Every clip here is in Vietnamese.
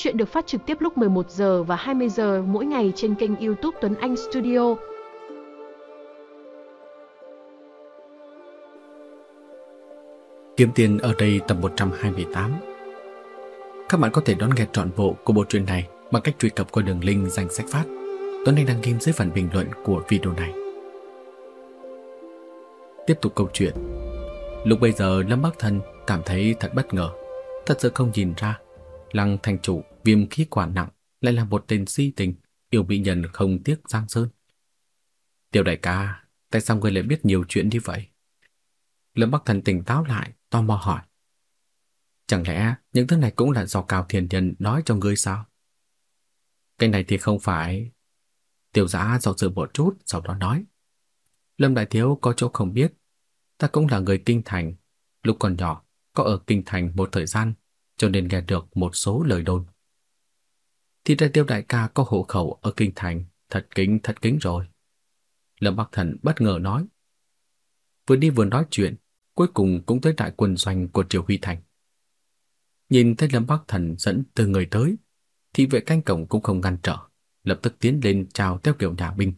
Chuyện được phát trực tiếp lúc 11 giờ và 20 giờ mỗi ngày trên kênh YouTube Tuấn Anh Studio. Kiếm tiền ở đây tập 128 Các bạn có thể đón nghe trọn bộ của bộ truyện này bằng cách truy cập qua đường link danh sách phát Tuấn Anh đăng kim dưới phần bình luận của video này. Tiếp tục câu chuyện Lúc bây giờ, Lâm Bắc Thần cảm thấy thật bất ngờ Thật sự không nhìn ra Lăng thành chủ viêm khí quản nặng Lại là một tên si tình Yêu bị nhân không tiếc giang sơn Tiểu đại ca Tại sao người lại biết nhiều chuyện như vậy Lâm Bắc Thần tỉnh táo lại Tò mò hỏi Chẳng lẽ những thứ này cũng là do Cao Thiền Nhân nói cho ngươi sao? Cái này thì không phải. Tiểu giã do dự một chút, sau đó nói. Lâm Đại Thiếu có chỗ không biết. Ta cũng là người kinh thành. Lúc còn nhỏ, có ở kinh thành một thời gian, cho nên nghe được một số lời đồn. Thì ra tiêu đại ca có hộ khẩu ở kinh thành, thật kính thật kính rồi. Lâm Bắc Thần bất ngờ nói. Vừa đi vừa nói chuyện, cuối cùng cũng tới đại quân doanh của Triều Huy Thành. Nhìn thấy Lâm Bắc Thần dẫn từ người tới, thì vệ canh cổng cũng không ngăn trở, lập tức tiến lên chào theo kiểu nhà binh,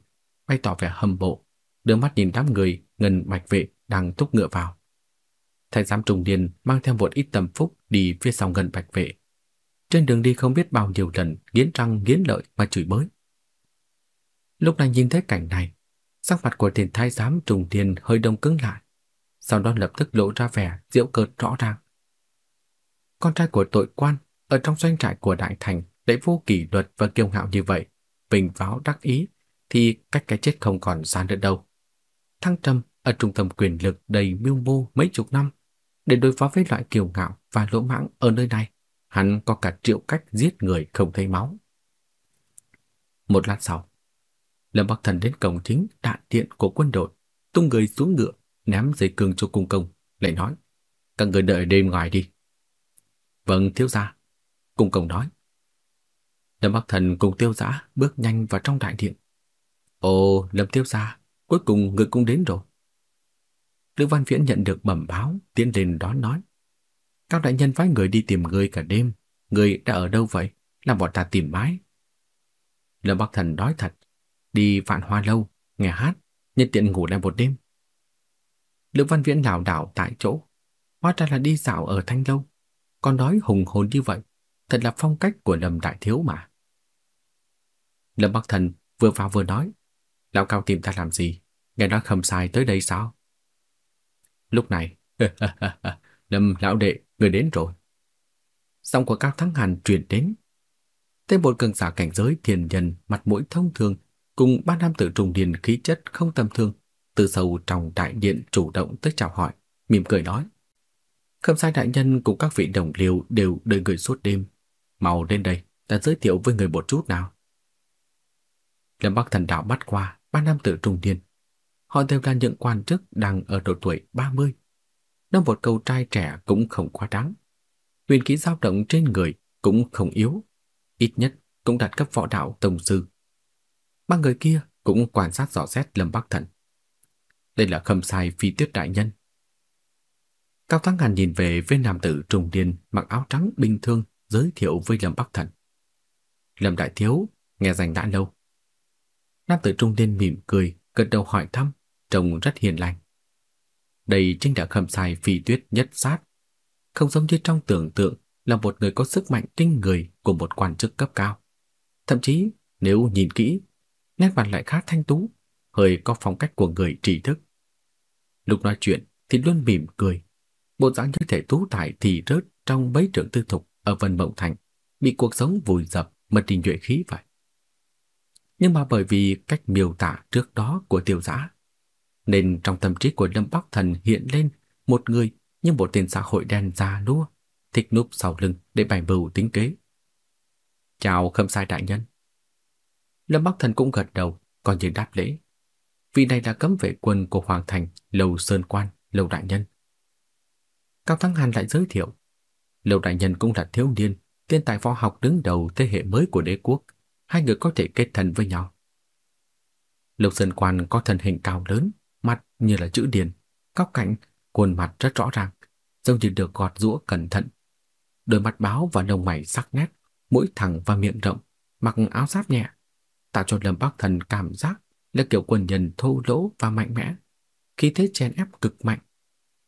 bày tỏ vẻ hâm mộ, đưa mắt nhìn đám người ngân bạch vệ đang thúc ngựa vào. Thái giám trùng điền mang theo một ít tầm phúc đi phía sau ngân bạch vệ. Trên đường đi không biết bao nhiêu lần nghiến răng nghiến lợi mà chửi bới. Lúc này nhìn thấy cảnh này, sắc mặt của tiền thái giám trùng điền hơi đông cứng lại, sau đó lập tức lộ ra vẻ diễu cợt rõ ràng. Con trai của tội quan ở trong doanh trại của đại thành lại vô kỷ luật và kiêu ngạo như vậy, bình váo đắc ý, thì cách cái chết không còn xa nữa đâu. Thăng Trầm ở trung tâm quyền lực đầy mưu mô mấy chục năm, để đối phó với loại kiều ngạo và lỗ mãng ở nơi này, hắn có cả triệu cách giết người không thấy máu. Một lát sau, Lâm Bắc Thần đến cổng chính đại điện của quân đội, tung người xuống ngựa, ném dây cương cho cung công, lại nói: "Các người đợi đêm ngoài đi." "Vâng, thiếu gia." Cung công nói. Lâm Bắc Thần cùng Tiêu Dã bước nhanh vào trong đại điện. Ồ, Lâm Tiêu gia, cuối cùng người cũng đến rồi. Lữ Văn Viễn nhận được bẩm báo, tiến lên đón nói. Các đại nhân phái người đi tìm người cả đêm, người đã ở đâu vậy? Làm bọn ta tìm mãi. Lâm Bắc Thần nói thật, đi vạn hoa lâu, nghe hát, nhân tiện ngủ lại một đêm. Lữ Văn Viễn lảo đảo tại chỗ, hóa ra là đi dạo ở Thanh Lâu, còn nói hùng hồn như vậy, thật là phong cách của Lâm Đại Thiếu mà. Lâm Bắc Thần vừa vào vừa nói, lão cao tìm ta làm gì? Nghe nói khâm sai tới đây sao? Lúc này, Lâm lão đệ, người đến rồi. Giọng của Cao Thắng Hàn truyền đến. Tên một cường giả cảnh giới thiền nhân mặt mũi thông thường cùng ba nam tử trùng điền khí chất không tầm thường từ sâu trong đại điện chủ động tới chào hỏi, mỉm cười nói. Khâm sai đại nhân cùng các vị đồng liều đều đợi người suốt đêm. Mau lên đây, ta giới thiệu với người một chút nào. Lâm Bắc Thần Đạo bắt qua ba nam tử trùng điền. Họ đều là những quan chức đang ở độ tuổi 30. Năm một câu trai trẻ cũng không quá đáng. Huyền khí dao động trên người cũng không yếu. Ít nhất cũng đạt cấp võ đạo tổng sư. Ba người kia cũng quan sát rõ xét Lâm Bắc Thần. Đây là khâm sai phi tuyết đại nhân. Cao Thắng Hàn nhìn về với nam tử trung niên mặc áo trắng bình thường giới thiệu với Lâm Bắc Thần. Lâm Đại Thiếu, nghe danh đã lâu. Nam tử trung niên mỉm cười, gật đầu hỏi thăm, trông rất hiền lành. Đây chính là khâm sai phi tuyết nhất sát. Không giống như trong tưởng tượng là một người có sức mạnh kinh người của một quan chức cấp cao. Thậm chí, nếu nhìn kỹ, nét mặt lại khá thanh tú, hơi có phong cách của người trí thức. Lúc nói chuyện thì luôn mỉm cười, bộ dáng như thể tú tài thì rớt trong bấy trưởng tư thục ở Vân Mộng Thành, bị cuộc sống vùi dập, mất đi nhuệ khí vậy nhưng mà bởi vì cách miêu tả trước đó của tiểu giã, nên trong tâm trí của Lâm Bắc Thần hiện lên một người như một tên xã hội đen già lúa, thích núp sau lưng để bày bưu tính kế. Chào khâm sai đại nhân. Lâm Bắc Thần cũng gật đầu, còn như đáp lễ. vì này là cấm vệ quân của Hoàng Thành, Lầu Sơn Quan, Lầu Đại Nhân. Cao Thắng Hàn lại giới thiệu. Lầu Đại Nhân cũng là thiếu niên, tiên tài võ học đứng đầu thế hệ mới của đế quốc, hai người có thể kết thân với nhau. Lục Sơn Quan có thân hình cao lớn, mặt như là chữ điền, góc cạnh, khuôn mặt rất rõ ràng, giống như được gọt rũa cẩn thận. Đôi mắt báo và lông mày sắc nét, mũi thẳng và miệng rộng, mặc áo giáp nhẹ, tạo cho Lâm Bắc Thần cảm giác là kiểu quân nhân thô lỗ và mạnh mẽ, khí thế chèn ép cực mạnh.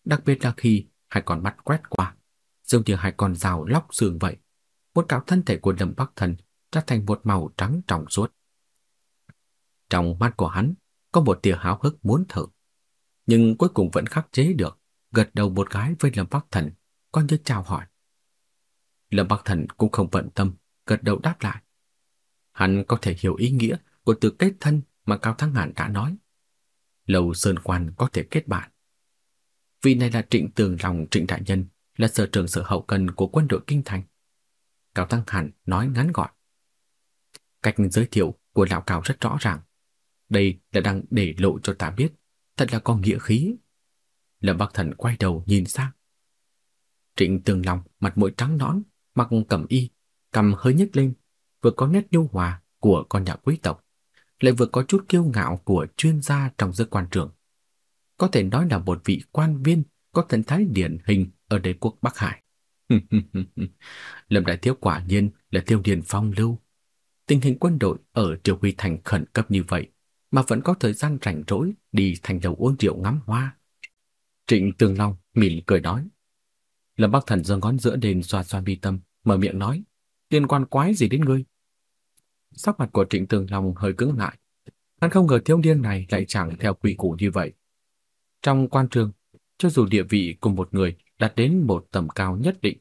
Đặc biệt là khi hai con mắt quét qua, giống như hai con rào lóc xương vậy. Một cạo thân thể của Lâm Bắc Thần trở thành một màu trắng trong suốt. Trong mắt của hắn có một tia háo hức muốn thử, nhưng cuối cùng vẫn khắc chế được, gật đầu một cái với Lâm Bắc Thần, coi như chào hỏi. Lâm Bắc Thần cũng không bận tâm, gật đầu đáp lại. Hắn có thể hiểu ý nghĩa của từ kết thân mà Cao Thắng Hàn đã nói. Lầu Sơn Quan có thể kết bạn. Vị này là Trịnh Tường Lòng Trịnh Đại Nhân, là sở trưởng sở hậu cần của quân đội Kinh Thành. Cao Thắng Hàn nói ngắn gọn. Cách giới thiệu của lão Cao rất rõ ràng. Đây là đang để lộ cho ta biết, thật là có nghĩa khí. Lâm Bắc Thần quay đầu nhìn sang. Trịnh Tường Long mặt mũi trắng nõn, mặc cẩm y, cầm hơi nhếch lên, vừa có nét nhu hòa của con nhà quý tộc, lại vừa có chút kiêu ngạo của chuyên gia trong giới quan trường. Có thể nói là một vị quan viên có thần thái điển hình ở đế quốc Bắc Hải. Lâm Đại Thiếu quả nhiên là tiêu điền phong lưu. Tình hình quân đội ở Triều Huy Thành khẩn cấp như vậy mà vẫn có thời gian rảnh rỗi đi thành đầu uống rượu ngắm hoa. Trịnh Tường Long mỉm cười nói. Lâm Bắc Thần giơ ngón giữa đền xoa xoa mi tâm, mở miệng nói, liên quan quái gì đến ngươi? Sắc mặt của Trịnh Tường Long hơi cứng lại. Hắn không ngờ thiếu niên này lại chẳng theo quy củ như vậy. Trong quan trường, cho dù địa vị cùng một người đạt đến một tầm cao nhất định,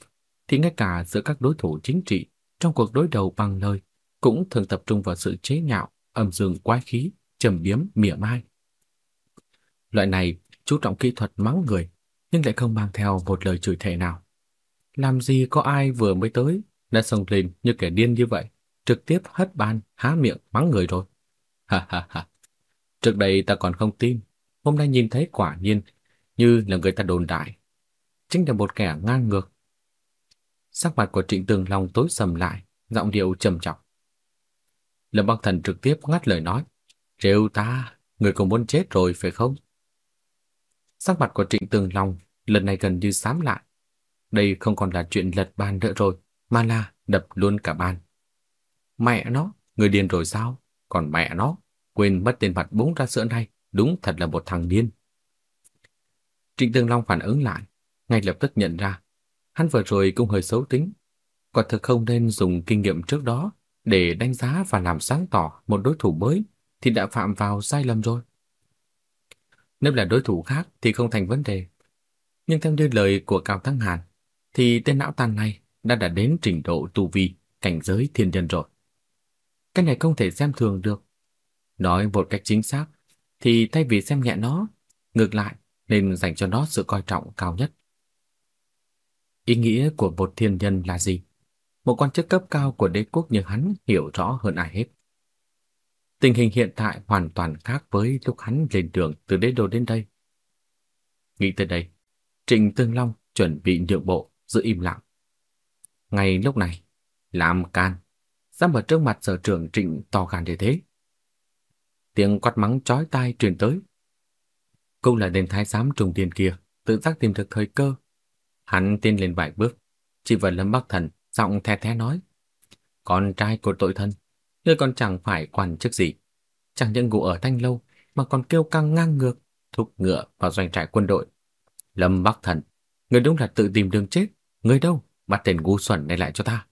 thì ngay cả giữa các đối thủ chính trị trong cuộc đối đầu bằng lời cũng thường tập trung vào sự chế nhạo, âm dương quái khí, châm biếm, mỉa mai. Loại này chú trọng kỹ thuật mắng người, nhưng lại không mang theo một lời chửi thề nào. Làm gì có ai vừa mới tới đã xông lên như kẻ điên như vậy, trực tiếp hất ban, há miệng mắng người rồi. Ha ha ha. Trước đây ta còn không tin, hôm nay nhìn thấy quả nhiên như là người ta đồn đại. Chính là một kẻ ngang ngược. Sắc mặt của Trịnh Tường Long tối sầm lại, giọng điệu trầm trọng. Lâm Bắc Thần trực tiếp ngắt lời nói, "Trêu ta, người cũng muốn chết rồi phải không?" Sắc mặt của Trịnh Tường Long lần này gần như xám lại. Đây không còn là chuyện lật bàn nữa rồi, mà là đập luôn cả bàn. Mẹ nó, người điên rồi sao? Còn mẹ nó, quên mất tên mặt búng ra sữa này, đúng thật là một thằng điên. Trịnh Tường Long phản ứng lại, ngay lập tức nhận ra, hắn vừa rồi cũng hơi xấu tính, quả thực không nên dùng kinh nghiệm trước đó để đánh giá và làm sáng tỏ một đối thủ mới thì đã phạm vào sai lầm rồi. Nếu là đối thủ khác thì không thành vấn đề. Nhưng theo như lời của Cao Thắng Hàn, thì tên não tàn này đã đã đến trình độ tu vi cảnh giới thiên nhân rồi. Cái này không thể xem thường được. Nói một cách chính xác, thì thay vì xem nhẹ nó, ngược lại nên dành cho nó sự coi trọng cao nhất. Ý nghĩa của một thiên nhân là gì? Một quan chức cấp cao của đế quốc như hắn hiểu rõ hơn ai hết. Tình hình hiện tại hoàn toàn khác với lúc hắn lên đường từ đế đô đến đây. Nghĩ tới đây, Trịnh Tương Long chuẩn bị nhượng bộ, giữ im lặng. Ngay lúc này, làm can, dám ở trước mặt sở trưởng Trịnh to gan như thế. Tiếng quát mắng chói tai truyền tới. Cũng là đền thái giám trùng tiền kia, tự giác tìm được thời cơ. Hắn tiến lên vài bước, chỉ vào Lâm Bắc Thần, giọng the thế nói. Con trai của tội thân, ngươi còn chẳng phải quan chức gì. Chẳng những ngủ ở thanh lâu, mà còn kêu căng ngang ngược, thúc ngựa vào doanh trại quân đội. Lâm Bắc Thần, ngươi đúng là tự tìm đường chết. Ngươi đâu, bắt tên ngu xuẩn này lại cho ta.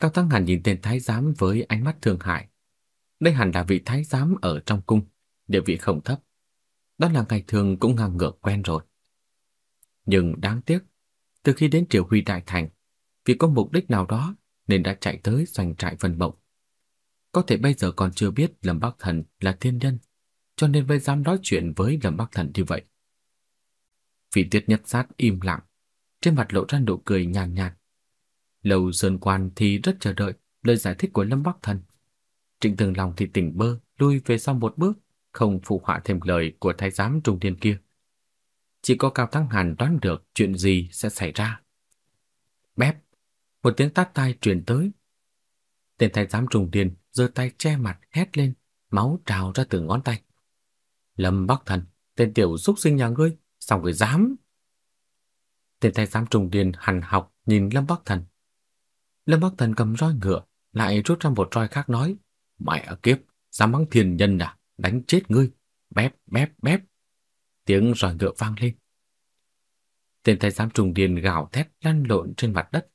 Cao Tăng Hàn nhìn tên thái giám với ánh mắt thương hại. Đây hẳn là vị thái giám ở trong cung, địa vị không thấp. Đó là ngày thường cũng ngang ngược quen rồi. Nhưng đáng tiếc, từ khi đến Triều Huy Đại Thành, vì có mục đích nào đó nên đã chạy tới doanh trại Vân Mộng. Có thể bây giờ còn chưa biết Lâm Bắc Thần là thiên nhân, cho nên mới dám nói chuyện với Lâm Bắc Thần như vậy. Vị tiết nhất sát im lặng, trên mặt lộ ra nụ cười nhàn nhạt, nhạt. Lầu Sơn Quan thì rất chờ đợi lời giải thích của Lâm Bắc Thần. Trịnh Tường Long thì tỉnh bơ, lui về sau một bước, không phụ họa thêm lời của thái giám trung thiên kia. Chỉ có Cao Thắng Hàn đoán được chuyện gì sẽ xảy ra. Bép, một tiếng tát tai truyền tới. Tên thái giám trùng điền giơ tay che mặt hét lên, máu trào ra từ ngón tay. Lâm Bắc Thần, tên tiểu xúc sinh nhà ngươi, sao người dám? Tên thái giám trùng điền hằn học nhìn Lâm Bắc Thần. Lâm Bắc Thần cầm roi ngựa, lại rút ra một roi khác nói, mẹ ở kiếp, dám mắng thiền nhân à, đánh chết ngươi, bép, bép, bép. Tiếng roi ngựa vang lên. Tên thái giám trùng điền gào thét lăn lộn trên mặt đất.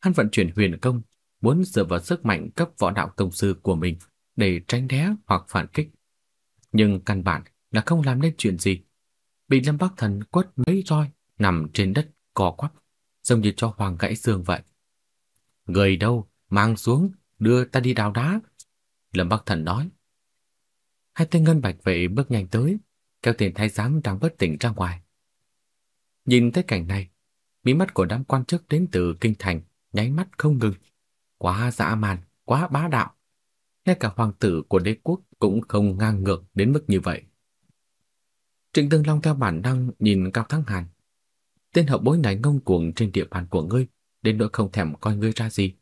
Hắn vận chuyển huyền công, muốn dựa vào sức mạnh cấp võ đạo tông sư của mình để tránh né hoặc phản kích. Nhưng căn bản là không làm nên chuyện gì. Bị Lâm Bắc Thần quất mấy roi nằm trên đất cò quắp, giống như cho hoàng gãy xương vậy. Người đâu, mang xuống, đưa ta đi đào đá. Lâm Bắc Thần nói. Hai tên ngân bạch vệ bước nhanh tới, kéo tiền thái giám đang bất tỉnh ra ngoài. Nhìn thấy cảnh này, mí mắt của đám quan chức đến từ kinh thành nháy mắt không ngừng. Quá dã man, quá bá đạo. Ngay cả hoàng tử của đế quốc cũng không ngang ngược đến mức như vậy. Trịnh Tương Long theo bản năng nhìn Cao Thắng Hàn. Tên hậu bối này ngông cuồng trên địa bàn của ngươi, đến nỗi không thèm coi ngươi ra gì.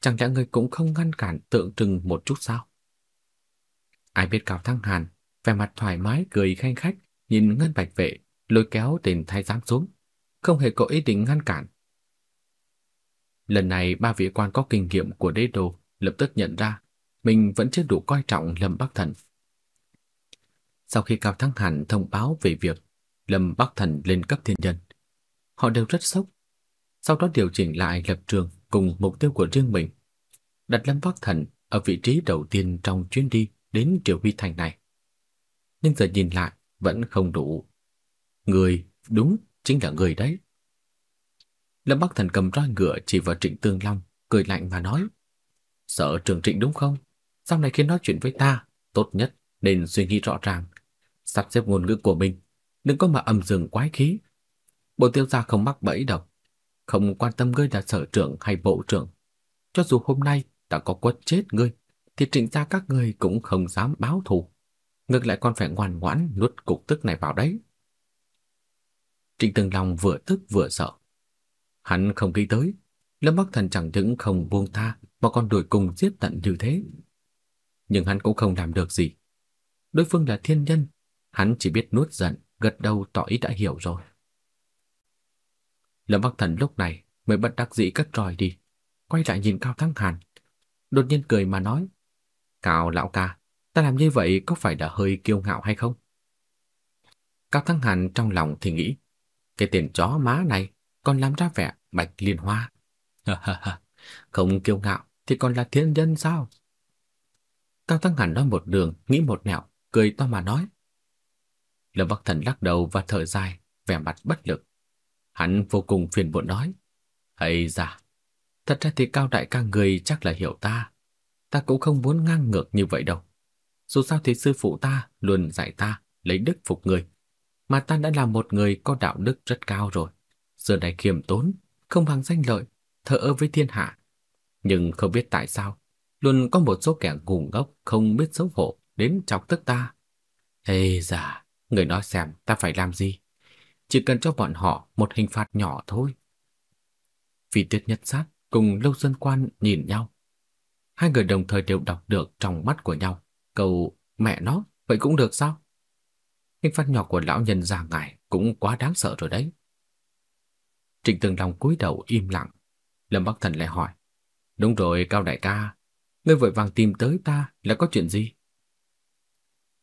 Chẳng lẽ ngươi cũng không ngăn cản tượng trưng một chút sao? Ai biết Cao Thắng Hàn, vẻ mặt thoải mái cười khanh khách, nhìn Ngân Bạch Vệ, lôi kéo tên thái giám xuống, không hề có ý định ngăn cản. Lần này ba vị quan có kinh nghiệm của đế đô lập tức nhận ra mình vẫn chưa đủ coi trọng Lâm Bắc Thần. Sau khi Cao Thắng Hàn thông báo về việc Lâm Bắc Thần lên cấp thiên nhân, họ đều rất sốc. Sau đó điều chỉnh lại lập trường cùng mục tiêu của riêng mình, đặt Lâm Bắc Thần ở vị trí đầu tiên trong chuyến đi đến Triều Huy Thành này. Nhưng giờ nhìn lại vẫn không đủ. Người, đúng, chính là người đấy. Lâm Bắc Thần cầm roi ngựa chỉ vào Trịnh Tương Long, cười lạnh mà nói. Sợ trường Trịnh đúng không? Sau này khi nói chuyện với ta, tốt nhất nên suy nghĩ rõ ràng. Sắp xếp ngôn ngữ của mình, đừng có mà âm dừng quái khí. Bộ tiêu gia không mắc bẫy đâu. Không quan tâm ngươi là sở trưởng hay bộ trưởng. Cho dù hôm nay ta có quất chết ngươi, thì trịnh gia các ngươi cũng không dám báo thù. Ngược lại còn phải ngoan ngoãn nuốt cục tức này vào đấy. Trịnh Tường Long vừa tức vừa sợ. Hắn không nghĩ tới, Lâm Bắc Thần chẳng những không buông tha mà còn đuổi cùng giết tận như thế. Nhưng hắn cũng không làm được gì. Đối phương là thiên nhân, hắn chỉ biết nuốt giận, gật đầu tỏ ý đã hiểu rồi. Lâm Bắc Thần lúc này mới bất đắc dĩ cất roi đi, quay lại nhìn Cao Thắng Hàn. Đột nhiên cười mà nói, Cao lão ca, ta làm như vậy có phải đã hơi kiêu ngạo hay không? Cao Thắng Hàn trong lòng thì nghĩ, cái tiền chó má này còn làm ra vẻ bạch liên hoa. không kiêu ngạo thì còn là thiên nhân sao? Cao Tăng Hàn nói một đường, nghĩ một nẻo, cười to mà nói. Lâm Bắc Thần lắc đầu và thở dài, vẻ mặt bất lực. Hắn vô cùng phiền muộn nói. Hay da, thật ra thì cao đại ca người chắc là hiểu ta. Ta cũng không muốn ngang ngược như vậy đâu. Dù sao thì sư phụ ta luôn dạy ta lấy đức phục người. Mà ta đã là một người có đạo đức rất cao rồi. Giờ này khiêm tốn, không bằng danh lợi, thờ ơ với thiên hạ. Nhưng không biết tại sao, luôn có một số kẻ ngu ngốc không biết xấu hổ đến chọc tức ta. Ê già, người nói xem ta phải làm gì? Chỉ cần cho bọn họ một hình phạt nhỏ thôi. Vì tuyết nhất sát cùng Lâu Dân Quan nhìn nhau. Hai người đồng thời đều đọc được trong mắt của nhau. cầu mẹ nó, vậy cũng được sao? Hình phạt nhỏ của lão nhân già ngài cũng quá đáng sợ rồi đấy. Trịnh Tường Long cúi đầu im lặng. Lâm Bắc Thần lại hỏi. Đúng rồi, Cao Đại ca. Ngươi vội vàng tìm tới ta là có chuyện gì?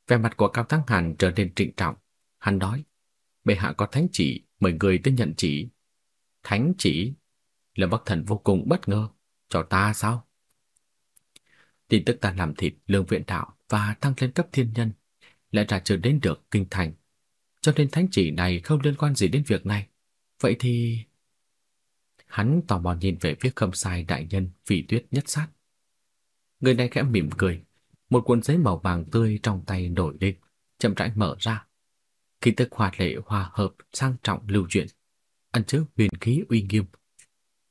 Vẻ mặt của Cao Thắng Hàn trở nên trịnh trọng. Hắn nói. Bệ hạ có thánh chỉ, mời người tới nhận chỉ. Thánh chỉ? Lâm Bắc Thần vô cùng bất ngờ. Cho ta sao? Tin tức ta làm thịt lương viện đạo và thăng lên cấp thiên nhân lại ra chưa đến được kinh thành. Cho nên thánh chỉ này không liên quan gì đến việc này. Vậy thì... Hắn tò mò nhìn về phía khâm sai đại nhân vị tuyết nhất sát. Người này khẽ mỉm cười. Một cuốn giấy màu vàng tươi trong tay nổi lên, chậm rãi mở ra. Khi tức hòa lệ hòa hợp sang trọng lưu chuyển, ăn chứa huyền khí uy nghiêm.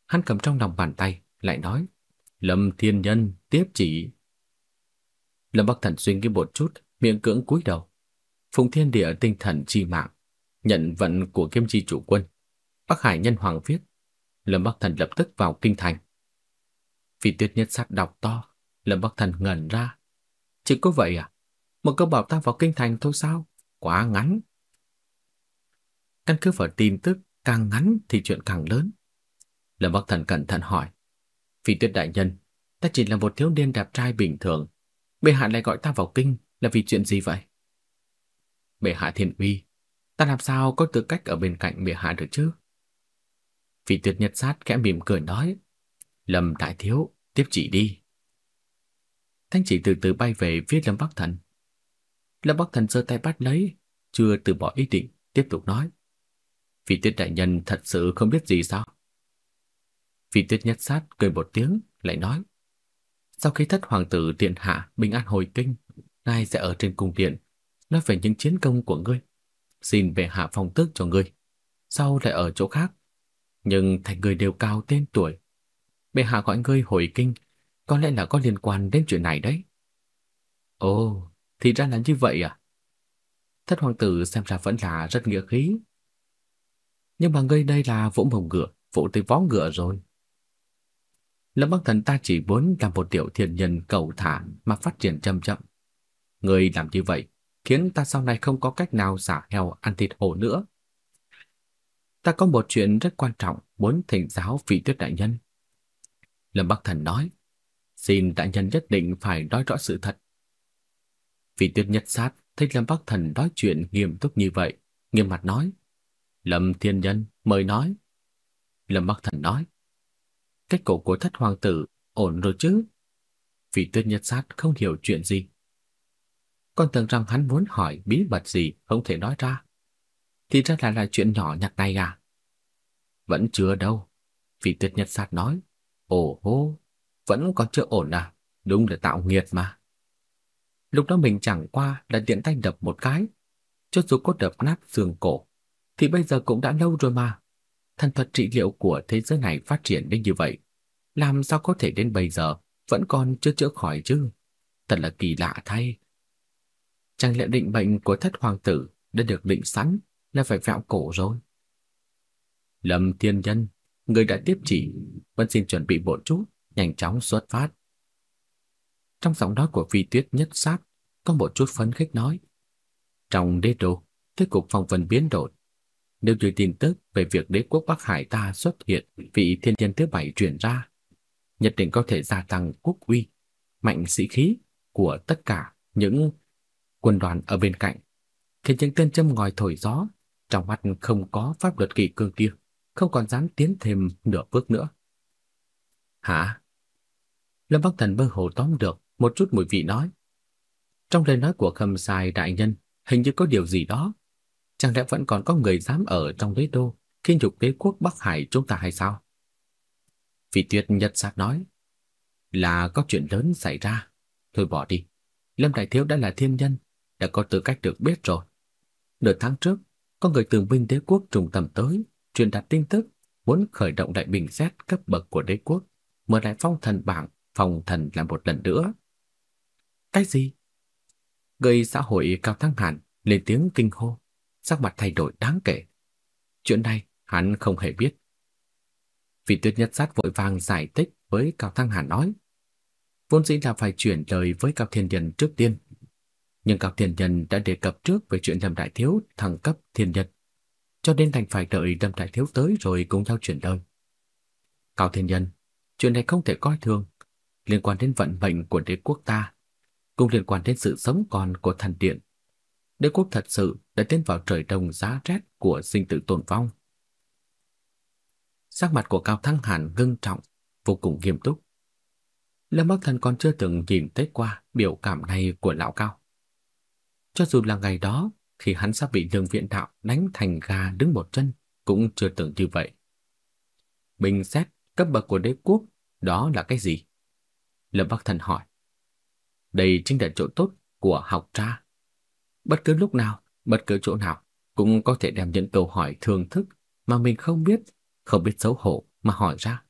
Hắn cầm trong lòng bàn tay, lại nói, Lâm thiên nhân tiếp chỉ. Lâm Bắc Thần suy nghĩ một chút, miệng cưỡng cúi đầu. Phùng thiên địa tinh thần chi mạng, nhận vận của kiêm chi chủ quân. Bắc Hải nhân hoàng viết, Lâm Bắc Thần lập tức vào kinh thành. Phi tuyết nhất sắc đọc to, Lâm Bắc Thần ngẩn ra. Chỉ có vậy à? Một câu bảo ta vào kinh thành thôi sao? Quá ngắn. Căn cứ vào tin tức, càng ngắn thì chuyện càng lớn. Lâm Bắc Thần cẩn thận hỏi. Phi tuyết đại nhân, ta chỉ là một thiếu niên đẹp trai bình thường. Bệ hạ lại gọi ta vào kinh là vì chuyện gì vậy? Bệ hạ thiên uy, ta làm sao có tư cách ở bên cạnh bệ hạ được chứ? Vị tuyết nhật sát khẽ mỉm cười nói, Lâm đại thiếu, tiếp chỉ đi. Thanh chỉ từ từ bay về phía Lâm Bắc Thần. Lâm Bắc Thần giơ tay bắt lấy, chưa từ bỏ ý định, tiếp tục nói. Vị tuyết đại nhân thật sự không biết gì sao? Vị tuyết nhất sát cười một tiếng, lại nói. Sau khi thất hoàng tử điện hạ bình an hồi kinh, ngài sẽ ở trên cung điện, nói về những chiến công của ngươi. Xin về hạ phong tước cho ngươi. Sau lại ở chỗ khác. Nhưng thành người đều cao tên tuổi. Bệ hạ gọi ngươi hồi kinh, có lẽ là có liên quan đến chuyện này đấy. Ồ, thì ra là như vậy à? Thất hoàng tử xem ra vẫn là rất nghĩa khí. Nhưng mà ngươi đây là vỗ mồng ngựa, vỗ tới vó ngựa rồi. Lâm Bắc Thần ta chỉ muốn làm một tiểu thiền nhân cầu thả mà phát triển chậm chậm. Người làm như vậy khiến ta sau này không có cách nào giả heo ăn thịt hổ nữa. Ta có một chuyện rất quan trọng muốn thỉnh giáo vị tuyết đại nhân. Lâm Bắc Thần nói, xin đại nhân nhất định phải nói rõ sự thật. Vị tuyết nhất sát thấy Lâm Bắc Thần nói chuyện nghiêm túc như vậy, nghiêm mặt nói, Lâm Thiên Nhân mời nói. Lâm Bắc Thần nói, Cách cổ của thất hoàng tử ổn rồi chứ? vị tuyết nhất sát không hiểu chuyện gì. Con tưởng rằng hắn muốn hỏi bí mật gì không thể nói ra. Thì ra là là chuyện nhỏ nhặt này à? Vẫn chưa đâu. Vì tuyệt nhật sát nói. Ồ hô, vẫn còn chưa ổn à? Đúng là tạo nghiệt mà. Lúc đó mình chẳng qua là tiện tay đập một cái. Cho dù có đập nát xương cổ, thì bây giờ cũng đã lâu rồi mà thần thuật trị liệu của thế giới này phát triển đến như vậy, làm sao có thể đến bây giờ vẫn còn chưa chữa khỏi chứ? Thật là kỳ lạ thay. Chẳng lẽ định bệnh của thất hoàng tử đã được định sẵn là phải vẹo cổ rồi? Lâm Thiên Nhân, người đã tiếp chỉ, vẫn xin chuẩn bị một chút, nhanh chóng xuất phát. Trong giọng nói của phi tuyết nhất sát, có một chút phấn khích nói. Trong đế đô, thế cục phong vân biến đổi, nếu như tin tức về việc đế quốc Bắc Hải ta xuất hiện vị thiên nhân thứ bảy truyền ra, nhất định có thể gia tăng quốc uy, mạnh sĩ khí của tất cả những quân đoàn ở bên cạnh. Khiến những tên châm ngòi thổi gió, trong mắt không có pháp luật kỷ cương kia, không còn dám tiến thêm nửa bước nữa. Hả? Lâm Bắc Thần mơ hồ tóm được một chút mùi vị nói. Trong lời nói của khâm sai đại nhân, hình như có điều gì đó Chẳng lẽ vẫn còn có người dám ở trong đế đô khi nhục đế quốc Bắc Hải chúng ta hay sao? Vị tuyệt nhật sát nói là có chuyện lớn xảy ra. Thôi bỏ đi. Lâm Đại Thiếu đã là thiên nhân, đã có tư cách được biết rồi. Nửa tháng trước, có người từ binh đế quốc trùng tầm tới, truyền đạt tin tức muốn khởi động đại bình xét cấp bậc của đế quốc, mở lại phong thần bảng, phòng thần lại một lần nữa. Cái gì? Người xã hội cao thăng hẳn lên tiếng kinh hô sắc mặt thay đổi đáng kể. Chuyện này hắn không hề biết. Vị tuyết nhất sát vội vàng giải thích với Cao Thăng Hàn nói. Vốn dĩ là phải chuyển lời với Cao Thiên Nhân trước tiên. Nhưng Cao Thiên Nhân đã đề cập trước về chuyện Lâm Đại Thiếu thăng cấp thiên nhân. Cho nên thành phải đợi Lâm Đại Thiếu tới rồi cùng nhau chuyển đời. Cao Thiên Nhân, chuyện này không thể coi thường. Liên quan đến vận mệnh của đế quốc ta. Cũng liên quan đến sự sống còn của thần điện đế quốc thật sự đã tiến vào trời đông giá rét của sinh tử tồn vong. Sắc mặt của Cao Thăng Hàn ngưng trọng, vô cùng nghiêm túc. Lâm Bắc Thần còn chưa từng nhìn thấy qua biểu cảm này của lão Cao. Cho dù là ngày đó, khi hắn sắp bị lương viện đạo đánh thành gà đứng một chân, cũng chưa tưởng như vậy. Bình xét cấp bậc của đế quốc, đó là cái gì? Lâm Bắc Thần hỏi. Đây chính là chỗ tốt của học tra Bất cứ lúc nào, bất cứ chỗ nào, cũng có thể đem những câu hỏi thường thức mà mình không biết, không biết xấu hổ mà hỏi ra.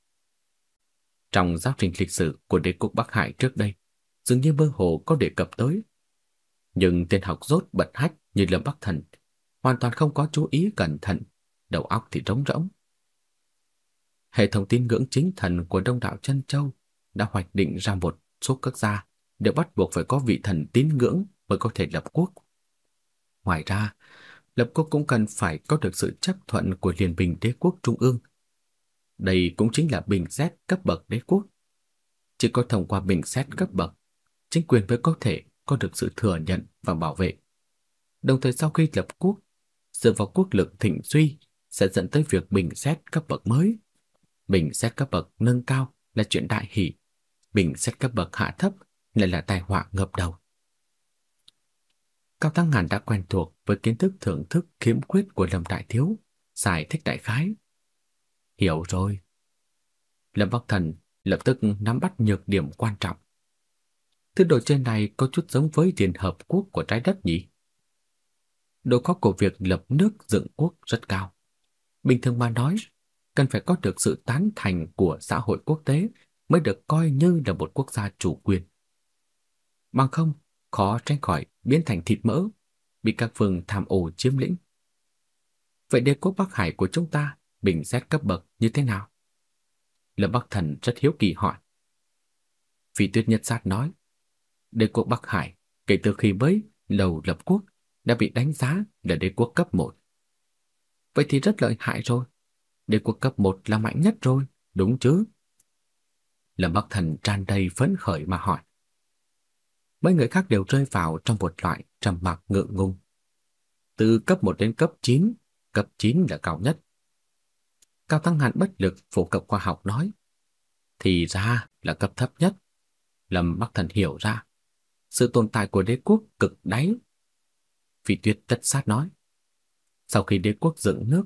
Trong giáo trình lịch sử của đế quốc Bắc Hải trước đây, dường như mơ hồ có đề cập tới. Nhưng tên học rốt bật hách như Lâm Bắc Thần, hoàn toàn không có chú ý cẩn thận, đầu óc thì trống rỗng. Hệ thống tín ngưỡng chính thần của Đông đảo Chân Châu đã hoạch định ra một số quốc gia đều bắt buộc phải có vị thần tín ngưỡng mới có thể lập quốc. Ngoài ra, lập quốc cũng cần phải có được sự chấp thuận của Liên bình đế quốc trung ương. Đây cũng chính là bình xét cấp bậc đế quốc chỉ có thông qua bình xét cấp bậc, chính quyền mới có thể có được sự thừa nhận và bảo vệ. Đồng thời sau khi lập quốc, dựa vào quốc lực thịnh suy sẽ dẫn tới việc bình xét cấp bậc mới. Bình xét cấp bậc nâng cao là chuyện đại hỷ, bình xét cấp bậc hạ thấp lại là tai họa ngập đầu. Cao Tăng Ngàn đã quen thuộc với kiến thức thưởng thức khiếm khuyết của Lâm Đại Thiếu, giải thích đại khái. Hiểu rồi. Lâm Bắc Thần lập tức nắm bắt nhược điểm quan trọng. Thứ đồ chơi này có chút giống với tiền hợp quốc của trái đất nhỉ? Độ khó của việc lập nước dựng quốc rất cao. Bình thường mà nói, cần phải có được sự tán thành của xã hội quốc tế mới được coi như là một quốc gia chủ quyền. Bằng không, khó tránh khỏi biến thành thịt mỡ, bị các phương tham ô chiếm lĩnh. Vậy đế quốc Bắc Hải của chúng ta bình xét cấp bậc như thế nào? Lâm Bắc Thần rất hiếu kỳ hỏi. Phi tuyết nhật sát nói, đế quốc Bắc Hải kể từ khi mới đầu lập quốc đã bị đánh giá là đế quốc cấp 1. Vậy thì rất lợi hại rồi. Đế quốc cấp 1 là mạnh nhất rồi, đúng chứ? Lâm Bắc Thần tràn đầy phấn khởi mà hỏi. Mấy người khác đều rơi vào trong một loại trầm mặc ngượng ngùng. Từ cấp 1 đến cấp 9, cấp 9 là cao nhất. Cao Tăng Hạn bất lực phổ cập khoa học nói. Thì ra là cấp thấp nhất. Lâm Bắc Thần hiểu ra. Sự tồn tại của đế quốc cực đáy. Vị tuyết tất sát nói. Sau khi đế quốc dựng nước,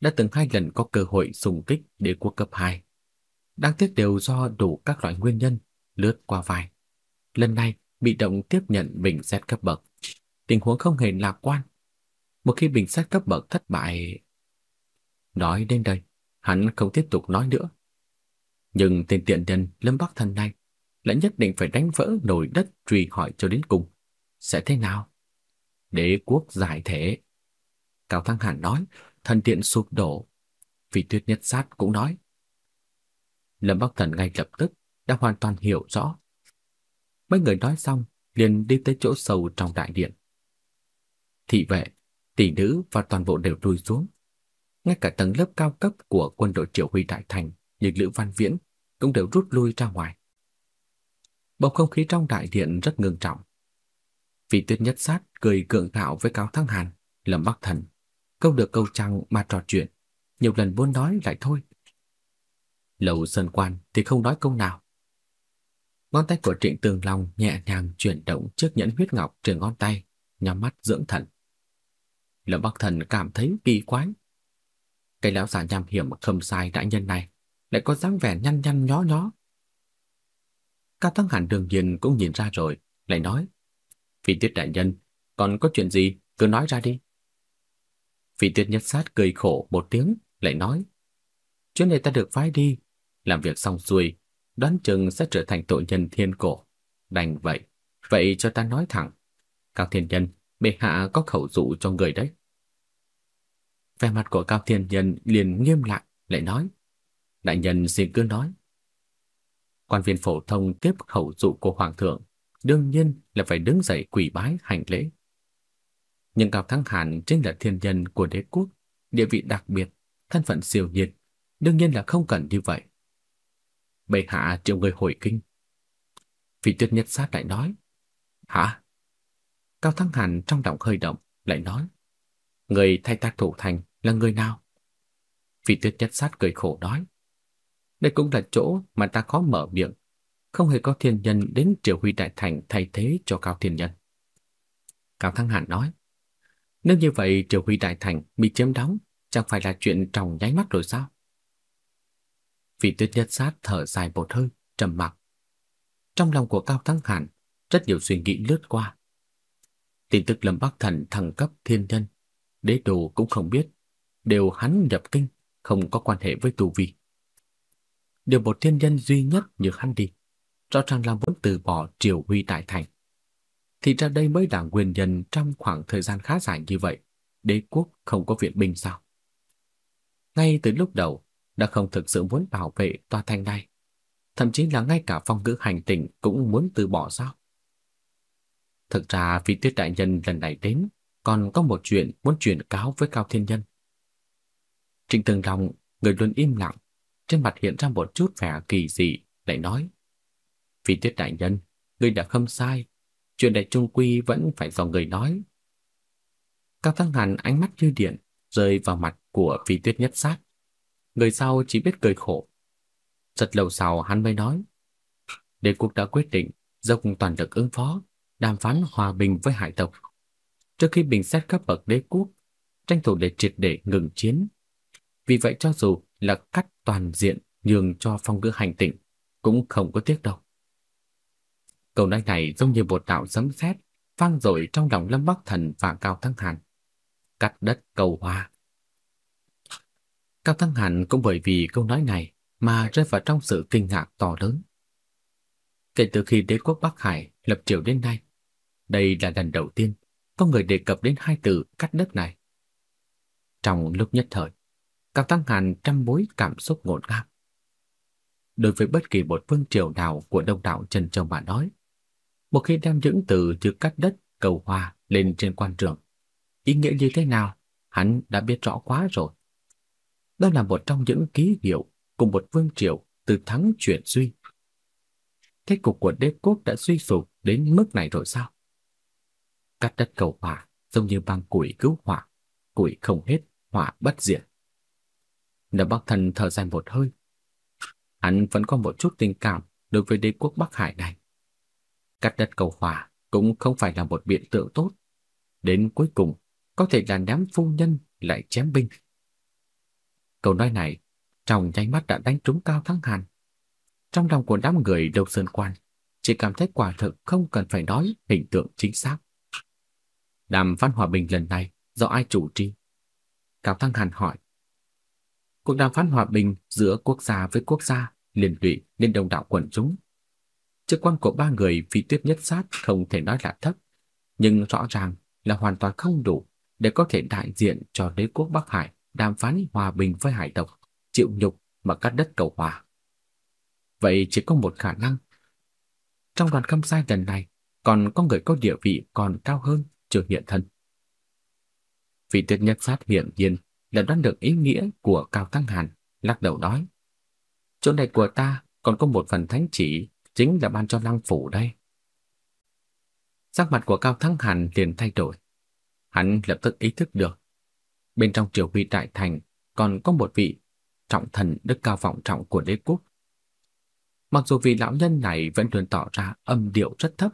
đã từng hai lần có cơ hội xung kích đế quốc cấp 2. Đáng tiếc đều do đủ các loại nguyên nhân lướt qua vai. Lần này bị động tiếp nhận bình xét cấp bậc. Tình huống không hề lạc quan. Một khi bình xét cấp bậc thất bại... Nói đến đây, hắn không tiếp tục nói nữa. Nhưng tên tiện nhân Lâm Bắc Thần này lại nhất định phải đánh vỡ nồi đất truy hỏi cho đến cùng. Sẽ thế nào? Đế quốc giải thể. Cao Thăng Hàn nói, thần điện sụp đổ. Vị tuyết nhất sát cũng nói. Lâm Bắc Thần ngay lập tức đã hoàn toàn hiểu rõ. Mấy người nói xong, liền đi tới chỗ sâu trong đại điện. Thị vệ, tỷ nữ và toàn bộ đều lùi xuống. Ngay cả tầng lớp cao cấp của quân đội triệu huy đại thành như Lữ Văn Viễn cũng đều rút lui ra ngoài. Bầu không khí trong đại điện rất ngưng trọng. Vị tuyết nhất sát cười cường thạo với Cao Thăng Hàn, Lâm Bắc Thần, câu được câu trăng mà trò chuyện, nhiều lần muốn nói lại thôi. Lầu Sơn Quan thì không nói câu nào. Ngón tay của Trịnh Tường Long nhẹ nhàng chuyển động trước nhẫn huyết ngọc trên ngón tay, nhắm mắt dưỡng thần. Lâm Bắc Thần cảm thấy kỳ quái. Cái lão già nham hiểm khâm sai đại nhân này lại có dáng vẻ nhăn nhăn nhó nhó. Cao Tăng Hàn đương nhiên cũng nhìn ra rồi, lại nói: "Phi Tuyết đại nhân, còn có chuyện gì cứ nói ra đi." Phi Tuyết nhất sát cười khổ một tiếng, lại nói: "Chuyến này ta được phái đi, làm việc xong xuôi, đoán chừng sẽ trở thành tội nhân thiên cổ. Đành vậy, vậy cho ta nói thẳng. Cao Thiên Nhân, bệ hạ có khẩu dụ cho người đấy. Vẻ mặt của Cao Thiên Nhân liền nghiêm lại, lại nói. Đại nhân xin cứ nói. Quan viên phổ thông tiếp khẩu dụ của Hoàng thượng, đương nhiên là phải đứng dậy quỳ bái hành lễ. Nhưng Cao Thắng Hàn chính là thiên nhân của đế quốc, địa vị đặc biệt, thân phận siêu nhiên, đương nhiên là không cần như vậy bệ hạ triệu người hồi kinh. Vị tuyết nhất sát lại nói, Hả? Cao thắng Hàn trong động hơi động, lại nói, Người thay ta thủ thành là người nào? Vị tuyết nhất sát cười khổ nói, đây cũng là chỗ mà ta khó mở miệng, không hề có thiên nhân đến triều huy đại thành thay thế cho Cao Thiên Nhân. Cao Thăng Hàn nói, Nếu như vậy triều huy đại thành bị chiếm đóng, chẳng phải là chuyện trong nháy mắt rồi sao? Vị tuyết nhất sát thở dài một hơi, trầm mặc. Trong lòng của Cao Thắng Hàn, rất nhiều suy nghĩ lướt qua. Tin tức Lâm Bắc Thần thăng cấp thiên nhân, đế đồ cũng không biết, đều hắn nhập kinh, không có quan hệ với tu vi. Điều một thiên nhân duy nhất như hắn đi, rõ ràng là muốn từ bỏ triều huy đại thành. Thì ra đây mới là nguyên nhân trong khoảng thời gian khá dài như vậy, đế quốc không có viện binh sao? Ngay từ lúc đầu, đã không thực sự muốn bảo vệ tòa thành này. Thậm chí là ngay cả phong ngữ hành tỉnh cũng muốn từ bỏ sao? Thực ra vị tuyết đại nhân lần này đến còn có một chuyện muốn truyền cáo với Cao Thiên Nhân. Trịnh Tường Long, người luôn im lặng, trên mặt hiện ra một chút vẻ kỳ dị, lại nói Phi tuyết đại nhân, người đã không sai. Chuyện đại trung quy vẫn phải do người nói. Cao Thăng Hàn ánh mắt như điện rơi vào mặt của phi tuyết nhất sát. Người sau chỉ biết cười khổ. Rất lâu sau hắn mới nói. Đế quốc đã quyết định dốc toàn lực ứng phó, đàm phán hòa bình với hải tộc. Trước khi bình xét cấp bậc đế quốc, tranh thủ để triệt để ngừng chiến. Vì vậy cho dù là cắt toàn diện nhường cho phong ngữ hành tịnh, cũng không có tiếc đâu. Câu nói này giống như một đạo sấm sét vang dội trong lòng Lâm Bắc Thần và Cao Thăng Hàn. Cắt đất cầu hoa. Cao Thăng Hàn cũng bởi vì câu nói này mà rơi vào trong sự kinh ngạc to lớn. Kể từ khi đế quốc Bắc Hải lập triều đến nay, đây là lần đầu tiên có người đề cập đến hai từ cắt đất này. Trong lúc nhất thời, Cao Tăng Hàn trăm bối cảm xúc ngổn ngang. Đối với bất kỳ một vương triều nào của đông đảo Trần Châu mà nói, một khi đem những từ như cắt đất, cầu hoa lên trên quan trường, ý nghĩa như thế nào, hắn đã biết rõ quá rồi. Đó là một trong những ký hiệu của một vương triều từ thắng chuyển suy. Thế cục của đế quốc đã suy sụp đến mức này rồi sao? Cắt đất cầu hỏa giống như băng củi cứu hỏa, củi không hết, hỏa bất diệt. Lâm Bắc Thần thở dài một hơi. Hắn vẫn có một chút tình cảm đối với đế quốc Bắc Hải này. Cắt đất cầu hỏa cũng không phải là một biện tượng tốt. Đến cuối cùng, có thể là đám phu nhân lại chém binh. Câu nói này, trong nháy mắt đã đánh trúng cao thắng hàn. Trong lòng của đám người đầu sơn quan, chỉ cảm thấy quả thực không cần phải nói hình tượng chính xác. Đàm văn hòa bình lần này do ai chủ trì? Cao Thăng Hàn hỏi. Cuộc đàm phán hòa bình giữa quốc gia với quốc gia liên lụy đến đồng đạo quần chúng. Chức quan của ba người vị tuyết nhất sát không thể nói là thấp, nhưng rõ ràng là hoàn toàn không đủ để có thể đại diện cho đế quốc Bắc Hải đàm phán hòa bình với hải tộc, chịu nhục mà cắt đất cầu hòa. Vậy chỉ có một khả năng. Trong đoàn khâm sai lần này, còn có người có địa vị còn cao hơn chưa hiện thân. Vị tuyết nhất sát hiện nhiên là đoán được ý nghĩa của Cao Thăng Hàn, lắc đầu nói. Chỗ này của ta còn có một phần thánh chỉ, chính là ban cho lăng phủ đây. Sắc mặt của Cao Thăng Hàn liền thay đổi. Hắn lập tức ý thức được. Bên trong triều huy đại thành còn có một vị trọng thần đức cao vọng trọng của đế quốc. Mặc dù vị lão nhân này vẫn luôn tỏ ra âm điệu rất thấp,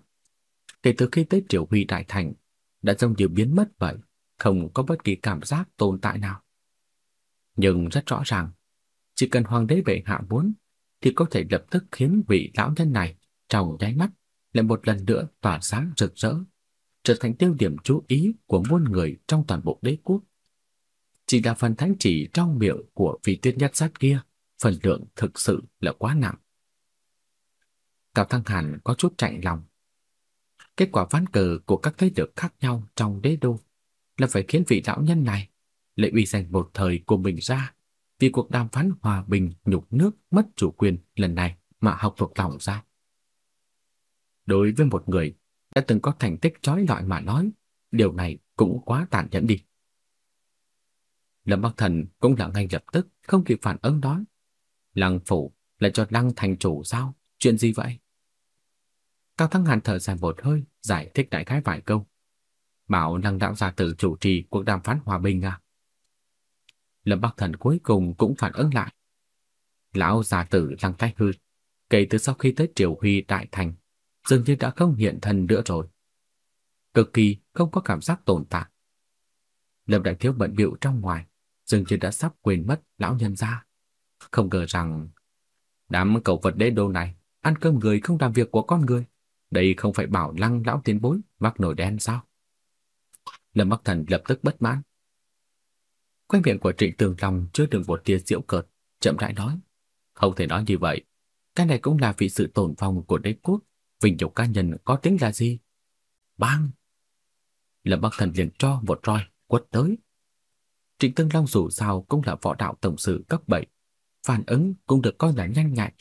kể từ khi tới triều huy đại thành đã giống như biến mất vậy, không có bất kỳ cảm giác tồn tại nào. Nhưng rất rõ ràng, chỉ cần hoàng đế bệ hạ muốn thì có thể lập tức khiến vị lão nhân này trong nháy mắt lại một lần nữa tỏa sáng rực rỡ, trở thành tiêu điểm chú ý của muôn người trong toàn bộ đế quốc. Chỉ là phần thánh chỉ trong miệng của vị tuyết nhất sát kia, phần lượng thực sự là quá nặng. Cao Thăng Hàn có chút chạy lòng. Kết quả ván cờ của các thế lực khác nhau trong đế đô là phải khiến vị lão nhân này lại uy danh một thời của mình ra vì cuộc đàm phán hòa bình nhục nước mất chủ quyền lần này mà học thuộc lòng ra. Đối với một người đã từng có thành tích chói lọi mà nói, điều này cũng quá tàn nhẫn đi. Lâm Bắc Thần cũng là ngay lập tức không kịp phản ứng nói. Lăng phủ lại cho lăng thành chủ sao? Chuyện gì vậy? Cao Thăng Hàn thở dài một hơi, giải thích đại khái vài câu. Bảo lăng đạo gia tử chủ trì cuộc đàm phán hòa bình à? Lâm Bắc Thần cuối cùng cũng phản ứng lại. Lão già tử lăng tay hư, kể từ sau khi tới triều huy đại thành, dường như đã không hiện thân nữa rồi. Cực kỳ không có cảm giác tồn tại. Lâm Đại Thiếu bận bịu trong ngoài, dường như đã sắp quên mất lão nhân gia. Không ngờ rằng đám cậu vật đế đô này ăn cơm người không làm việc của con người. Đây không phải bảo lăng lão tiến bối mắc nổi đen sao? Lâm Bắc Thần lập tức bất mãn. Quanh miệng của Trịnh Tường Long chưa đựng một tia diễu cợt, chậm rãi nói. Không thể nói như vậy. Cái này cũng là vì sự tổn vong của đế quốc. Vinh nhục cá nhân có tính là gì? Bang! Lâm Bắc Thần liền cho một roi, quất tới. Trịnh Tương Long dù sao cũng là võ đạo tổng sự cấp 7. Phản ứng cũng được coi là nhanh nhạy.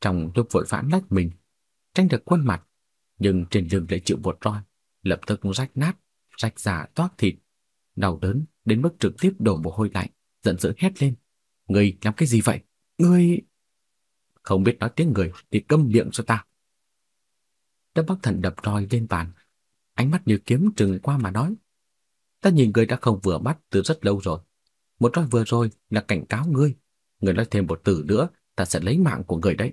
Trong lúc vội vã lách mình, tranh được quân mặt, nhưng trên lưng lại chịu một roi, lập tức rách nát, rách giả toát thịt. Đau đớn đến mức trực tiếp đổ mồ hôi lạnh, giận dữ hét lên. Ngươi làm cái gì vậy? Ngươi... Không biết nói tiếng người thì câm miệng cho ta. Lâm bác Thần đập roi lên bàn, ánh mắt như kiếm trừng qua mà nói. Ta nhìn ngươi đã không vừa mắt từ rất lâu rồi. Một roi vừa rồi là cảnh cáo ngươi. Ngươi nói thêm một từ nữa, ta sẽ lấy mạng của ngươi đấy.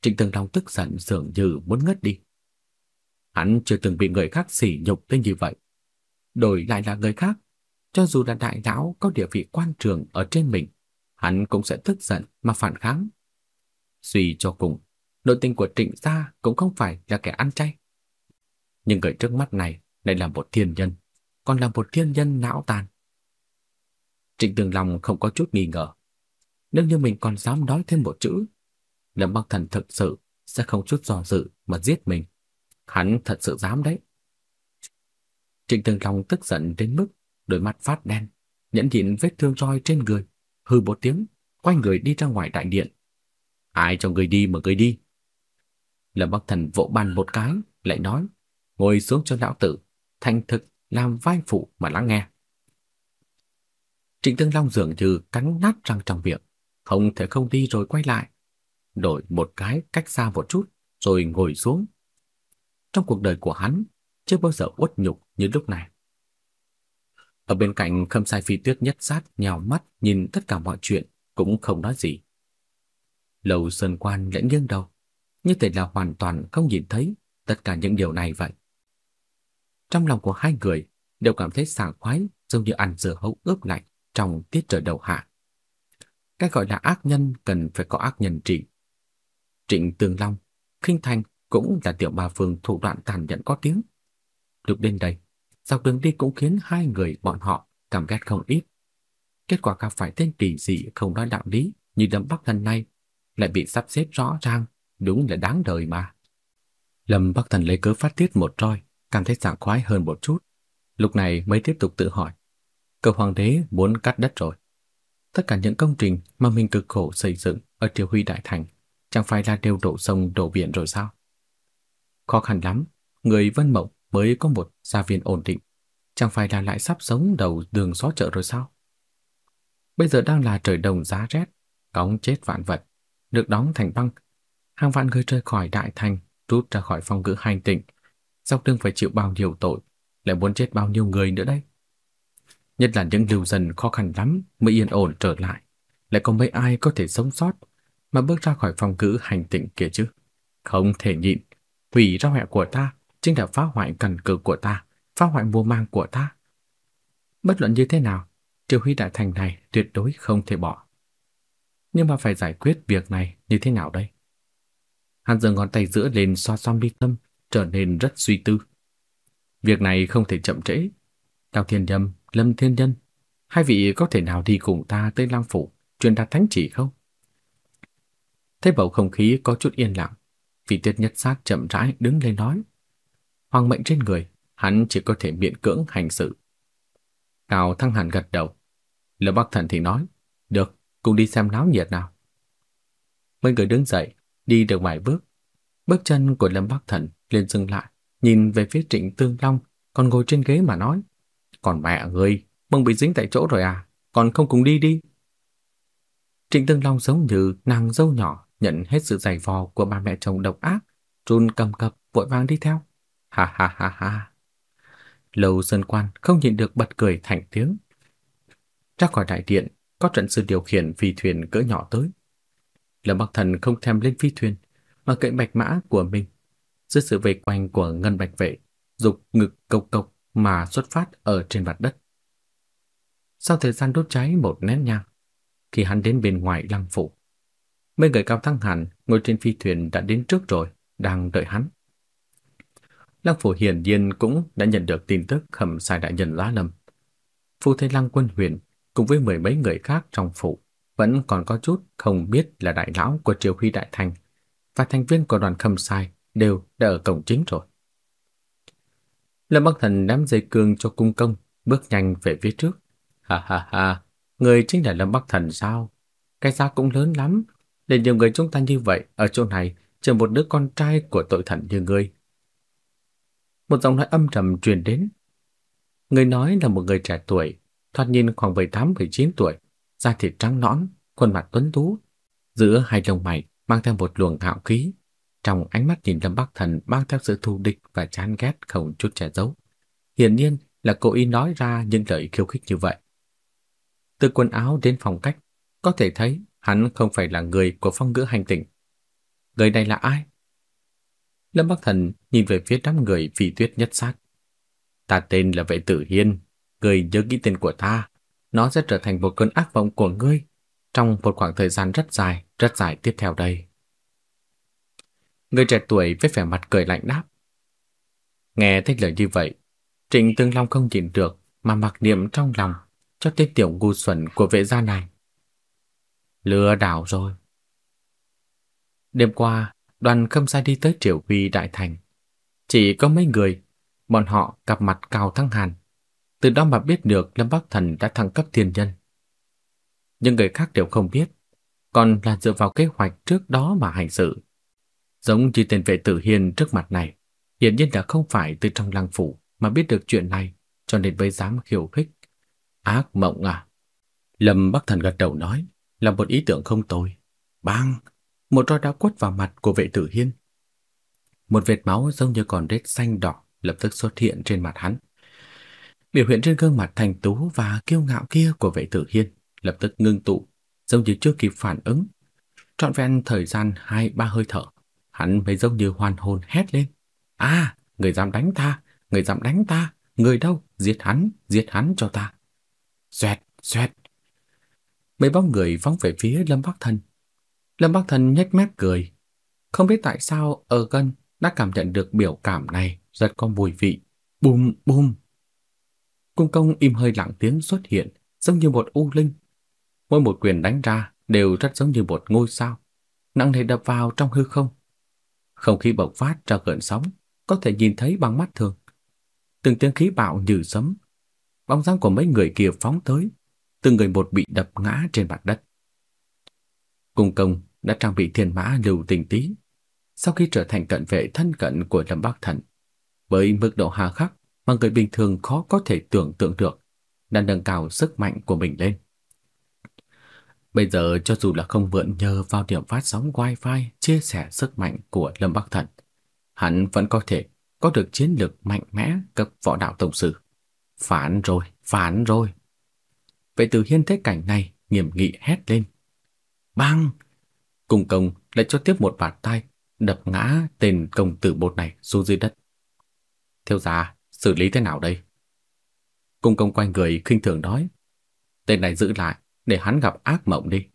Trịnh Tường Long tức giận dường như muốn ngất đi. Hắn chưa từng bị người khác sỉ nhục tới như vậy. Đổi lại là người khác, cho dù là đại lão có địa vị quan trường ở trên mình, hắn cũng sẽ tức giận mà phản kháng. Suy cho cùng, nội tình của trịnh gia cũng không phải là kẻ ăn chay. Nhưng người trước mắt này lại là một thiên nhân, còn là một thiên nhân não tàn. Trịnh Tường Long không có chút nghi ngờ. Nếu như mình còn dám nói thêm một chữ, Lâm Bắc Thần thực sự sẽ không chút do dự mà giết mình. Hắn thật sự dám đấy. Trịnh Thường Long tức giận đến mức đôi mắt phát đen, nhẫn nhịn vết thương roi trên người, hừ một tiếng, quay người đi ra ngoài đại điện. Ai cho người đi mà người đi. Lâm Bắc Thần vỗ bàn một cái, lại nói, ngồi xuống cho lão tử, thành thực làm vai phụ mà lắng nghe. Trịnh Tương Long dường như cắn nát răng trong miệng, không thể không đi rồi quay lại, đổi một cái cách xa một chút rồi ngồi xuống. Trong cuộc đời của hắn, chưa bao giờ uất nhục như lúc này. Ở bên cạnh Khâm Sai Phi Tuyết nhất sát nhào mắt nhìn tất cả mọi chuyện, cũng không nói gì. Lầu Sơn Quan lẫn nghiêng đầu, như thể là hoàn toàn không nhìn thấy tất cả những điều này vậy. Trong lòng của hai người đều cảm thấy sảng khoái giống như ăn dưa hấu ướp lạnh trong tiết trời đầu hạ. Cái gọi là ác nhân cần phải có ác nhân trị. Trịnh Tường Long, Khinh Thành cũng là tiểu bà phương thủ đoạn tàn nhẫn có tiếng. Lúc đến đây, dọc đường đi cũng khiến hai người bọn họ cảm ghét không ít. Kết quả gặp phải tên kỳ dị không nói đạo lý như Lâm Bắc Thần này lại bị sắp xếp rõ ràng, đúng là đáng đời mà. Lâm Bắc Thần lấy cớ phát tiết một roi, cảm thấy sảng khoái hơn một chút. Lúc này mới tiếp tục tự hỏi, cơ hoàng đế muốn cắt đất rồi. Tất cả những công trình mà mình cực khổ xây dựng ở Triều Huy Đại Thành chẳng phải là đều đổ sông đổ biển rồi sao? Khó khăn lắm, người Vân Mộng mới có một gia viên ổn định, chẳng phải là lại sắp sống đầu đường xó chợ rồi sao? Bây giờ đang là trời đồng giá rét, cống chết vạn vật, được đóng thành băng. Hàng vạn người rời khỏi đại thành, rút ra khỏi phong ngữ hành tịnh, dọc đường phải chịu bao nhiêu tội, lại muốn chết bao nhiêu người nữa đây? Nhất là những lưu dân khó khăn lắm mới yên ổn trở lại, lại có mấy ai có thể sống sót mà bước ra khỏi phong ngữ hành tịnh kia chứ? Không thể nhịn, hủy ra hẹ của ta chính là phá hoại căn cơ của ta, phá hoại mùa mang của ta. Bất luận như thế nào, Triều Huy Đại Thành này tuyệt đối không thể bỏ. Nhưng mà phải giải quyết việc này như thế nào đây? Hắn giơ ngón tay giữa lên xoa xoa mi tâm, trở nên rất suy tư. Việc này không thể chậm trễ. Cao Thiên Nhâm, Lâm Thiên Nhân, hai vị có thể nào đi cùng ta tới Lang Phủ, truyền đạt thánh chỉ không? Thế bầu không khí có chút yên lặng, vị tiết nhất sát chậm rãi đứng lên nói. Hoàng mệnh trên người, hắn chỉ có thể miễn cưỡng hành sự. Cao Thăng Hàn gật đầu. Lâm Bắc Thần thì nói, được, cùng đi xem náo nhiệt nào. Mấy người đứng dậy, đi được vài bước. Bước chân của Lâm Bắc Thần liền dừng lại, nhìn về phía Trịnh Tương Long, còn ngồi trên ghế mà nói. Còn mẹ người mông bị dính tại chỗ rồi à, còn không cùng đi đi. Trịnh Tương Long giống như nàng dâu nhỏ nhận hết sự giày vò của ba mẹ chồng độc ác, run cầm cập vội vàng đi theo. Ha ha ha ha. Lầu Sơn Quan không nhịn được bật cười thành tiếng. Ra khỏi đại điện, có trận sư điều khiển phi thuyền cỡ nhỏ tới. Lâm Bắc Thần không thèm lên phi thuyền, mà cậy bạch mã của mình. Dưới sự vây quanh của ngân bạch vệ, dục ngực cộc cộc mà xuất phát ở trên mặt đất. Sau thời gian đốt cháy một nét nhang, khi hắn đến bên ngoài lăng phủ, mấy người cao thăng hẳn ngồi trên phi thuyền đã đến trước rồi, đang đợi hắn. Lăng phủ hiển nhiên cũng đã nhận được tin tức khẩm sai đại nhân lá lâm. Phu Thế Lăng Quân Huyền cùng với mười mấy người khác trong phủ vẫn còn có chút không biết là đại lão của Triều Huy Đại Thành và thành viên của đoàn khâm sai đều đã ở cổng chính rồi. Lâm Bắc Thần nắm dây cương cho cung công, bước nhanh về phía trước. Ha ha ha, người chính là Lâm Bắc Thần sao? Cái giá cũng lớn lắm, để nhiều người chúng ta như vậy ở chỗ này chờ một đứa con trai của tội thần như ngươi. Một giọng nói âm trầm truyền đến. Người nói là một người trẻ tuổi, thoạt nhìn khoảng 18-19 tuổi, da thịt trắng nõn, khuôn mặt tuấn tú, giữa hai lông mày mang theo một luồng hạo khí. trong ánh mắt nhìn Lâm Bắc Thần mang theo sự thù địch và chán ghét không chút che giấu. Hiển nhiên là cố ý nói ra những lời khiêu khích như vậy. Từ quần áo đến phong cách, có thể thấy hắn không phải là người của phong ngữ hành tinh. Người này là ai? Lâm Bắc Thần nhìn về phía đám người phi tuyết nhất xác. Ta tên là vệ tử hiên, người nhớ kỹ tên của ta. Nó sẽ trở thành một cơn ác vọng của ngươi trong một khoảng thời gian rất dài, rất dài tiếp theo đây. Người trẻ tuổi với vẻ mặt cười lạnh đáp. Nghe thấy lời như vậy, Trịnh Tương Long không nhìn được mà mặc niệm trong lòng cho tên tiểu ngu xuẩn của vệ gia này. Lừa đảo rồi. Đêm qua, đoàn khâm sai đi tới Triều Huy Đại Thành. Chỉ có mấy người, bọn họ gặp mặt Cao Thăng Hàn. Từ đó mà biết được Lâm Bắc Thần đã thăng cấp thiên nhân. Nhưng người khác đều không biết, còn là dựa vào kế hoạch trước đó mà hành sự. Giống như tên vệ tử hiền trước mặt này, hiển nhiên đã không phải từ trong lăng phủ mà biết được chuyện này, cho nên mới dám khiêu khích. Ác mộng à? Lâm Bắc Thần gật đầu nói, là một ý tưởng không tồi. Bang! Một roi đã quất vào mặt của vệ tử hiên. Một vệt máu giống như còn rết xanh đỏ lập tức xuất hiện trên mặt hắn. Biểu hiện trên gương mặt thành tú và kiêu ngạo kia của vệ tử hiên lập tức ngưng tụ, giống như chưa kịp phản ứng. Trọn vẹn thời gian hai ba hơi thở, hắn mới giống như hoàn hồn hét lên. À, người dám đánh ta, người dám đánh ta, người đâu, giết hắn, giết hắn cho ta. Xoẹt, xoẹt. Mấy bóng người phóng về phía Lâm Bắc Thần. Lâm Bắc Thần nhếch mép cười. Không biết tại sao ở gần đã cảm nhận được biểu cảm này rất có mùi vị. Bùm bùm. Cung công im hơi lặng tiếng xuất hiện, giống như một u linh. Mỗi một quyền đánh ra đều rất giống như một ngôi sao, nặng nề đập vào trong hư không. Không khí bộc phát ra gợn sóng, có thể nhìn thấy bằng mắt thường. Từng tiếng khí bạo như sấm. Bóng dáng của mấy người kia phóng tới, từng người một bị đập ngã trên mặt đất. Cung công đã trang bị thiên mã lưu tình tí. Sau khi trở thành cận vệ thân cận của Lâm Bắc Thần, với mức độ hà khắc mà người bình thường khó có thể tưởng tượng được, đã nâng cao sức mạnh của mình lên. Bây giờ cho dù là không mượn nhờ vào điểm phát sóng wifi chia sẻ sức mạnh của Lâm Bắc Thần, hắn vẫn có thể có được chiến lược mạnh mẽ cấp võ đạo tổng sư. Phản rồi, phản rồi. Vệ tử hiên thấy cảnh này, nghiêm nghị hét lên. Bang! Cùng công lại cho tiếp một bạt tay, đập ngã tên công tử bột này xuống dưới đất. Theo già xử lý thế nào đây? Cung công quanh người khinh thường nói. Tên này giữ lại, để hắn gặp ác mộng đi.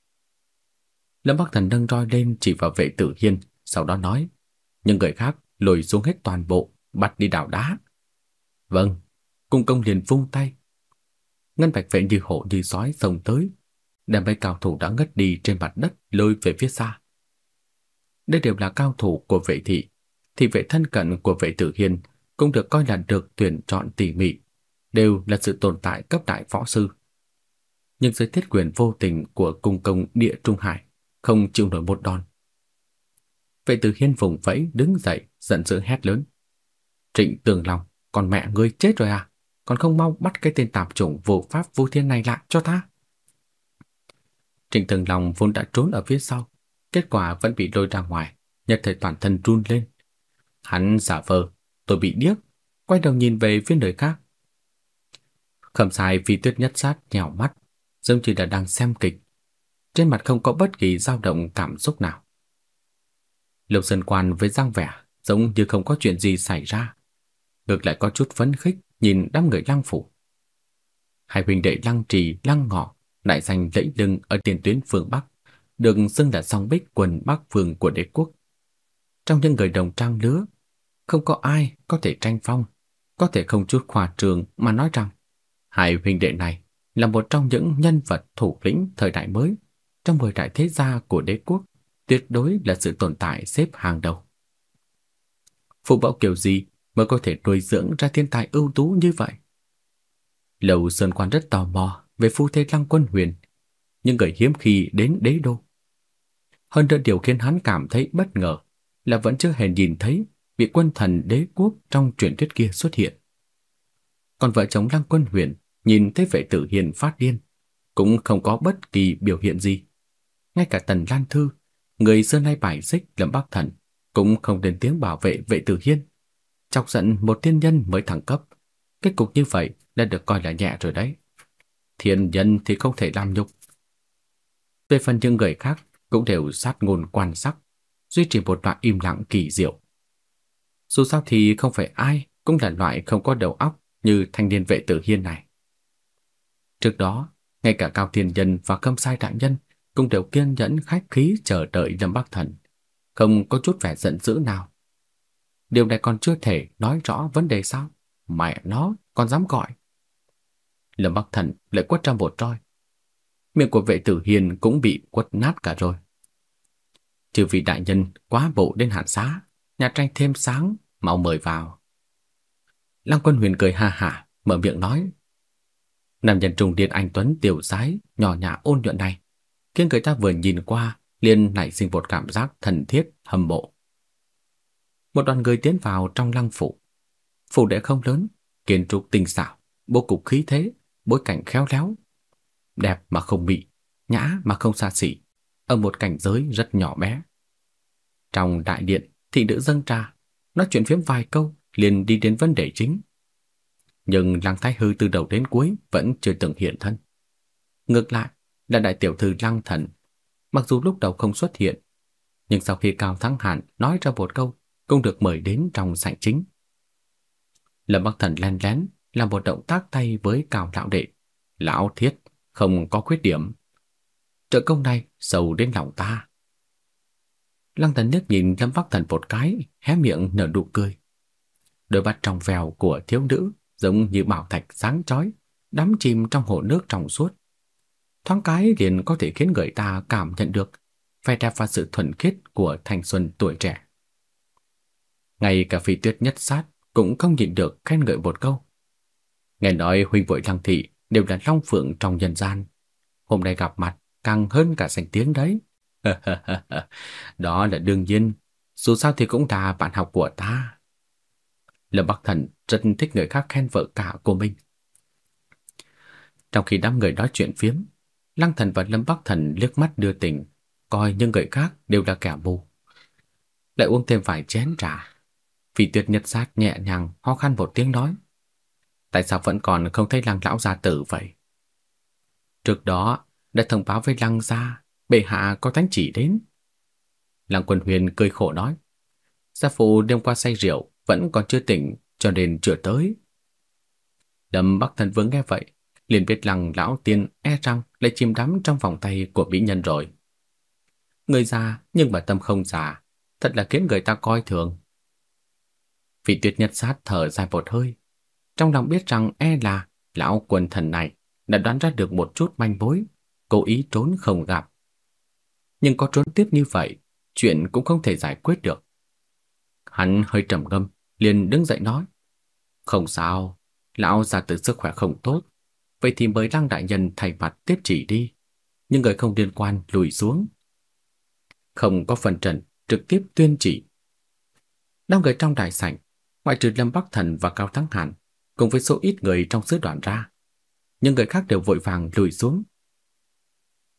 Lâm Bắc Thần nâng roi lên chỉ vào vệ tử hiên, sau đó nói. Nhưng người khác lùi xuống hết toàn bộ, bắt đi đào đá. Vâng, cung công liền vung tay. Ngân bạch vệ như hộ như sói sông tới, đem mấy cao thủ đã ngất đi trên mặt đất lôi về phía xa. Đây đều là cao thủ của vệ thị, thì vệ thân cận của vệ tử hiên cũng được coi là được tuyển chọn tỉ mỉ, đều là sự tồn tại cấp đại võ sư. Nhưng dưới thiết quyền vô tình của cung công địa Trung Hải không chịu nổi một đòn. Vệ tử hiên vùng vẫy đứng dậy, giận dữ hét lớn. Trịnh Tường Long, con mẹ ngươi chết rồi à? Còn không mau bắt cái tên tạp chủng vô pháp vô thiên này lại cho ta. Trịnh Thường Long vốn đã trốn ở phía sau, kết quả vẫn bị lôi ra ngoài, nhất thời toàn thân run lên. Hắn giả vờ, tôi bị điếc, quay đầu nhìn về phía nơi khác. Khẩm sai vì tuyết nhất sát nhào mắt, giống như là đang xem kịch. Trên mặt không có bất kỳ dao động cảm xúc nào. Lục Sơn Quan với giang vẻ giống như không có chuyện gì xảy ra. Ngược lại có chút phấn khích nhìn đám người lăng phủ. Hai huynh đệ lăng trì, lăng ngọ, đại danh lẫy lưng ở tiền tuyến phương Bắc, được xưng là song bích quần Bắc phương của đế quốc. Trong những người đồng trang lứa, không có ai có thể tranh phong, có thể không chút khoa trường mà nói rằng hai huynh đệ này là một trong những nhân vật thủ lĩnh thời đại mới trong mười đại thế gia của đế quốc, tuyệt đối là sự tồn tại xếp hàng đầu. Phụ mẫu kiểu gì mới có thể nuôi dưỡng ra thiên tài ưu tú như vậy? Lầu Sơn Quan rất tò mò về phu thê Lăng Quân Huyền, nhưng người hiếm khi đến đế đô. Hơn nữa điều khiến hắn cảm thấy bất ngờ là vẫn chưa hề nhìn thấy vị quân thần đế quốc trong truyền thuyết kia xuất hiện. Còn vợ chồng Lăng Quân Huyền nhìn thấy vệ tử hiền phát điên, cũng không có bất kỳ biểu hiện gì. Ngay cả Tần Lan Thư, người xưa nay bài xích Lâm Bắc Thần, cũng không đến tiếng bảo vệ vệ tử hiên. Chọc giận một tiên nhân mới thẳng cấp. Kết cục như vậy đã được coi là nhẹ rồi đấy. Thiên nhân thì không thể làm nhục. Về phần những người khác cũng đều sát ngôn quan sắc, duy trì một đoạn im lặng kỳ diệu. Dù sao thì không phải ai cũng là loại không có đầu óc như thanh niên vệ tử hiên này. Trước đó, ngay cả Cao Thiên Nhân và Câm Sai Đại Nhân cũng đều kiên nhẫn khách khí chờ đợi Lâm Bắc Thần, không có chút vẻ giận dữ nào. Điều này còn chưa thể nói rõ vấn đề sao? Mẹ nó còn dám gọi. Lâm Bắc Thần lại quất ra một roi. Miệng của vệ tử hiền cũng bị quất nát cả rồi. Trừ vì đại nhân quá bộ đến hạn xá, nhà tranh thêm sáng, mau mời vào. Lăng quân huyền cười ha hả, mở miệng nói. Nam nhân trùng điên anh Tuấn tiểu sái, nhỏ nhã ôn nhuận này, khiến người ta vừa nhìn qua liền nảy sinh một cảm giác thần thiết, hâm mộ. Một đoàn người tiến vào trong lăng phủ. Phủ đệ không lớn, kiến trúc tinh xảo, bố cục khí thế, bối cảnh khéo léo, đẹp mà không bị, nhã mà không xa xỉ, ở một cảnh giới rất nhỏ bé. Trong đại điện, thị nữ dâng trà, nói chuyện phiếm vài câu, liền đi đến vấn đề chính. Nhưng Lăng Thái Hư từ đầu đến cuối vẫn chưa từng hiện thân. Ngược lại, là đại tiểu thư Lăng Thần, mặc dù lúc đầu không xuất hiện, nhưng sau khi Cao Thắng Hạn nói ra một câu, cũng được mời đến trong sảnh chính. Lâm Bắc Thần len lén là một động tác tay với Cao Lão Đệ. Lão thiết, không có khuyết điểm. Trợ công này sâu đến lòng ta. Lăng Thần nước nhìn Lâm Bắc Thần một cái, hé miệng nở nụ cười. Đôi mắt trong vèo của thiếu nữ giống như bảo thạch sáng chói, đắm chìm trong hồ nước trong suốt. Thoáng cái liền có thể khiến người ta cảm nhận được vẻ đẹp và sự thuần khiết của thanh xuân tuổi trẻ. Ngay cả phi tuyết nhất sát cũng không nhịn được khen ngợi một câu. Nghe nói huynh vội lăng thị đều là long phượng trong nhân gian. Hôm nay gặp mặt càng hơn cả danh tiếng đấy. Đó là đương nhiên, dù sao thì cũng là bạn học của ta. Lâm Bắc Thần rất thích người khác khen vợ cả của mình. Trong khi đám người nói chuyện phiếm, Lăng Thần và Lâm Bắc Thần liếc mắt đưa tình, coi những người khác đều là kẻ mù. Lại uống thêm vài chén trà. Vì tuyệt nhật sát nhẹ nhàng ho khăn một tiếng nói. Tại sao vẫn còn không thấy lăng lão gia tử vậy? Trước đó đã thông báo với lăng gia, bệ hạ có thánh chỉ đến. Lăng quân huyền cười khổ nói. Gia phụ đêm qua say rượu, vẫn còn chưa tỉnh, cho nên chưa tới. Đầm Bắc Thần Vương nghe vậy, liền biết lăng lão tiên e rằng lại chìm đắm trong vòng tay của mỹ nhân rồi. Người già nhưng mà tâm không già, thật là khiến người ta coi thường. Vị tuyệt nhật sát thở dài một hơi, trong lòng biết rằng e là lão quần thần này đã đoán ra được một chút manh mối, cố ý trốn không gặp. Nhưng có trốn tiếp như vậy, chuyện cũng không thể giải quyết được. Hắn hơi trầm ngâm, liền đứng dậy nói. Không sao, lão già tự sức khỏe không tốt, vậy thì mới lăng đại nhân thay mặt tiếp chỉ đi, nhưng người không liên quan lùi xuống. Không có phần trần, trực tiếp tuyên chỉ. Năm người trong đại sảnh, ngoại trừ Lâm Bắc Thần và Cao Thắng Hàn, cùng với số ít người trong sứ đoàn ra, nhưng người khác đều vội vàng lùi xuống.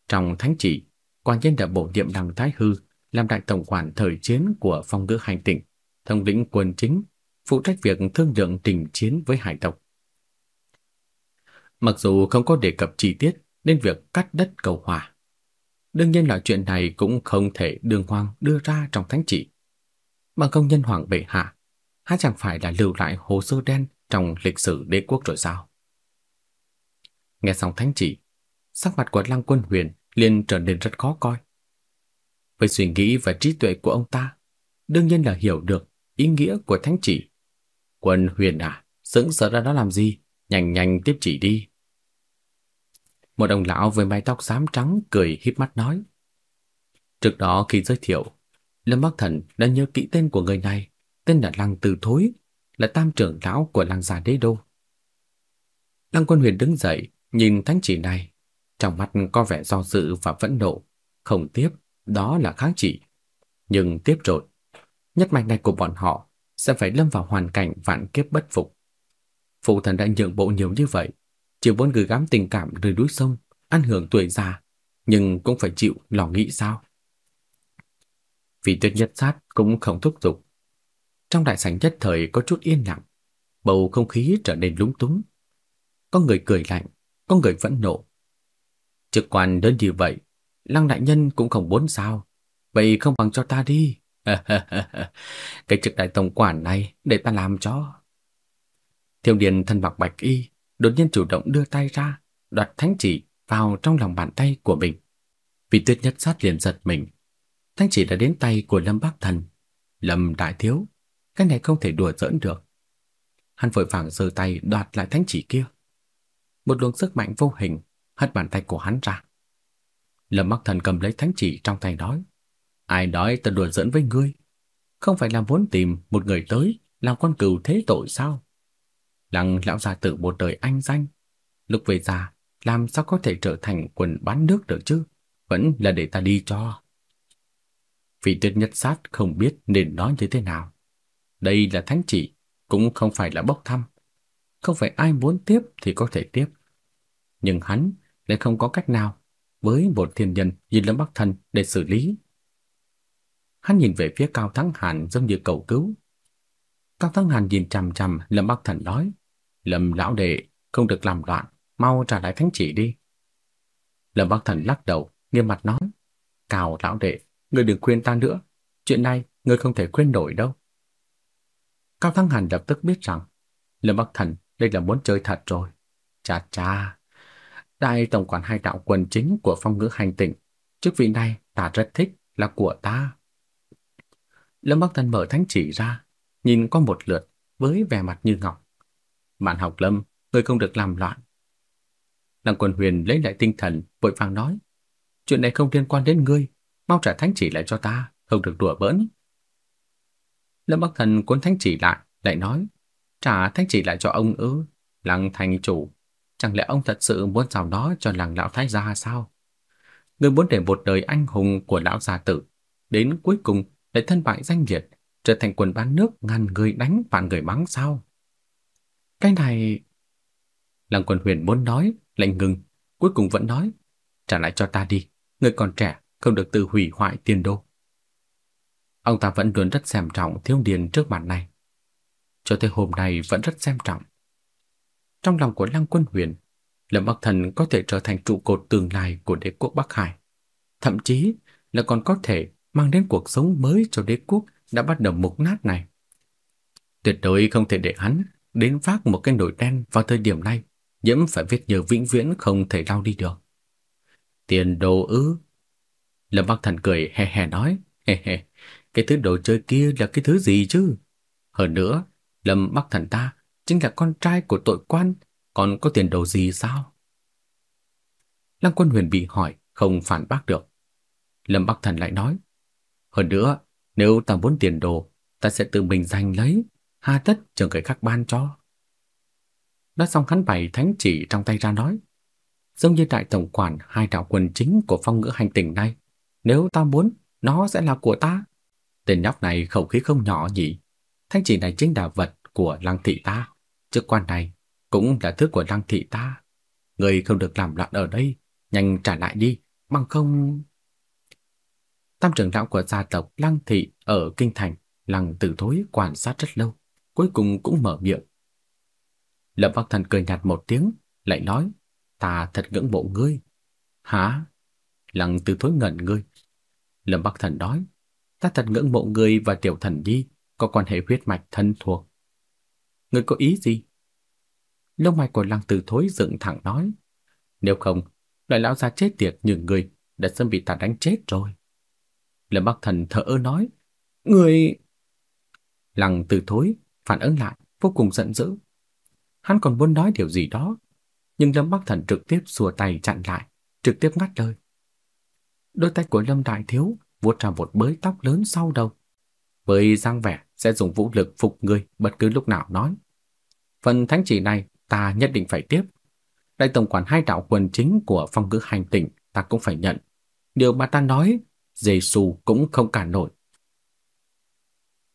Trong thánh chỉ, quan nhân đã bổ nhiệm đằng Thái Hư làm đại tổng quản thời chiến của phong ngữ hành tỉnh, thống lĩnh quân chính, phụ trách việc thương lượng tình chiến với hải tộc. Mặc dù không có đề cập chi tiết đến việc cắt đất cầu hòa, đương nhiên là chuyện này cũng không thể đường hoàng đưa ra trong thánh chỉ. Bằng công nhân hoàng bệ hạ, há chẳng phải là lưu lại hồ sơ đen trong lịch sử đế quốc rồi sao? Nghe xong thánh chỉ, sắc mặt của Lăng Quân Huyền liền trở nên rất khó coi. Với suy nghĩ và trí tuệ của ông ta, đương nhiên là hiểu được ý nghĩa của thánh chỉ. Quân Huyền à, sững sờ ra đó làm gì? Nhanh nhanh tiếp chỉ đi. Một ông lão với mái tóc xám trắng cười híp mắt nói. Trước đó khi giới thiệu, Lâm Bắc Thần đã nhớ kỹ tên của người này, tên là Lăng Từ Thối, là tam trưởng lão của Lăng gia đế đô. Lăng Quân Huyền đứng dậy, nhìn thánh chỉ này, trong mắt có vẻ do dự và phẫn nộ, không tiếp, đó là kháng chỉ. Nhưng tiếp rồi, nhất mạch này của bọn họ sẽ phải lâm vào hoàn cảnh vạn kiếp bất phục. Phụ thần đã nhượng bộ nhiều như vậy, chỉ muốn gửi gắm tình cảm rơi đuối sông, ăn hưởng tuổi già, nhưng cũng phải chịu lo nghĩ sao. Vì tuyệt nhất sát cũng không thúc giục. Trong đại sảnh nhất thời có chút yên lặng, bầu không khí trở nên lúng túng. Có người cười lạnh, có người vẫn nộ. Trực quan đơn như vậy, Lăng đại nhân cũng không muốn sao. Vậy không bằng cho ta đi. cái trực đại tổng quản này để ta làm cho. Thiêu điền thân mặc bạch y, đột nhiên chủ động đưa tay ra, đoạt thánh chỉ vào trong lòng bàn tay của mình. Vì tuyết nhất sát liền giật mình. Thánh chỉ đã đến tay của Lâm Bắc Thần. Lâm đại thiếu, cái này không thể đùa giỡn được. Hắn vội vàng giơ tay đoạt lại thánh chỉ kia. Một luồng sức mạnh vô hình hất bàn tay của hắn ra. Lâm Bắc Thần cầm lấy thánh chỉ trong tay nói: "Ai nói ta đùa giỡn với ngươi? Không phải là muốn tìm một người tới làm con cừu thế tội sao?" Lăng lão gia tử một đời anh danh, lúc về già làm sao có thể trở thành quần bán nước được chứ? Vẫn là để ta đi cho. Vị tuyệt nhất sát không biết nên nói như thế nào. Đây là thánh chỉ, cũng không phải là bốc thăm. Không phải ai muốn tiếp thì có thể tiếp. Nhưng hắn lại không có cách nào với một thiên nhân như Lâm Bắc Thần để xử lý. Hắn nhìn về phía Cao Thắng Hàn giống như cầu cứu. Cao Thắng Hàn nhìn chằm chằm Lâm Bắc Thần nói, Lâm lão đệ, không được làm loạn, mau trả lại thánh chỉ đi. Lâm Bắc Thần lắc đầu, nghiêm mặt nói, Cao lão đệ, ngươi đừng khuyên ta nữa, chuyện này ngươi không thể khuyên nổi đâu. Cao Thắng Hàn lập tức biết rằng Lâm Bắc Thần đây là muốn chơi thật rồi. Chà chà, đại tổng quản hai đạo quân chính của phong ngữ hành tỉnh, chức vị này ta rất thích là của ta. Lâm Bắc Thần mở thánh chỉ ra, nhìn qua một lượt với vẻ mặt như ngọc. Bạn học Lâm, ngươi không được làm loạn. Lăng Quân Huyền lấy lại tinh thần, vội vàng nói, chuyện này không liên quan đến ngươi, mau trả thánh chỉ lại cho ta, không được đùa bỡn. Lâm Bắc Thần cuốn thánh chỉ lại, lại nói, trả thánh chỉ lại cho ông ư, Lăng thành chủ, chẳng lẽ ông thật sự muốn giao đó cho làng lão thái gia sao? Người muốn để một đời anh hùng của lão gia tử, đến cuối cùng lại thân bại danh liệt, trở thành quần bán nước ngàn người đánh vạn người mắng sao? Cái này... Lăng quân huyền muốn nói, lại ngừng, cuối cùng vẫn nói, trả lại cho ta đi, người còn trẻ, không được tự hủy hoại tiền đô. Ông ta vẫn luôn rất xem trọng thiếu điền trước mặt này. Cho tới hôm nay vẫn rất xem trọng. Trong lòng của Lăng Quân Huyền, Lâm Bắc Thần có thể trở thành trụ cột tương lai của đế quốc Bắc Hải. Thậm chí là còn có thể mang đến cuộc sống mới cho đế quốc đã bắt đầu mục nát này. Tuyệt đối không thể để hắn đến phát một cái nổi đen vào thời điểm này, nhiễm phải viết nhờ vĩnh viễn không thể lau đi được. Tiền đồ ư? Lâm Bắc Thần cười hè hè nói, hè hè, cái thứ đồ chơi kia là cái thứ gì chứ? Hơn nữa, Lâm Bắc Thần ta chính là con trai của tội quan, còn có tiền đồ gì sao? Lăng Quân Huyền bị hỏi, không phản bác được. Lâm Bắc Thần lại nói, hơn nữa, nếu ta muốn tiền đồ, ta sẽ tự mình giành lấy, hà tất chờ người khác ban cho. Nói xong hắn bày thánh chỉ trong tay ra nói, giống như đại tổng quản hai đạo quân chính của phong ngữ hành tỉnh này, nếu ta muốn, nó sẽ là của ta. Tên nhóc này khẩu khí không nhỏ nhỉ. thanh chỉ này chính là vật của lăng thị ta. Chức quan này cũng là thứ của lăng thị ta. Người không được làm loạn ở đây, nhanh trả lại đi, bằng không... Tam trưởng lão của gia tộc Lăng Thị ở Kinh Thành, Lăng Tử Thối quan sát rất lâu, cuối cùng cũng mở miệng. Lâm Bắc Thần cười nhạt một tiếng, lại nói, ta thật ngưỡng mộ ngươi. Hả? Lăng Tử Thối ngẩn ngươi. Lâm Bắc Thần nói, ta thật ngưỡng mộ ngươi và tiểu thần đi, có quan hệ huyết mạch thân thuộc. Ngươi có ý gì? Lông mày của lăng từ thối dựng thẳng nói. Nếu không, loại lão già chết tiệt như ngươi đã sớm bị ta đánh chết rồi. Lâm Bắc Thần thở ơ nói. Người... Lăng từ thối phản ứng lại, vô cùng giận dữ. Hắn còn muốn nói điều gì đó, nhưng Lâm Bắc Thần trực tiếp xua tay chặn lại, trực tiếp ngắt lời. Đôi tay của Lâm Đại Thiếu vuốt ra một bới tóc lớn sau đầu. Với giang vẻ sẽ dùng vũ lực phục người bất cứ lúc nào nói. Phần thánh chỉ này ta nhất định phải tiếp. Đại tổng quản hai đạo quân chính của phong cứ hành tỉnh ta cũng phải nhận. Điều mà ta nói, giê xu cũng không cản nổi.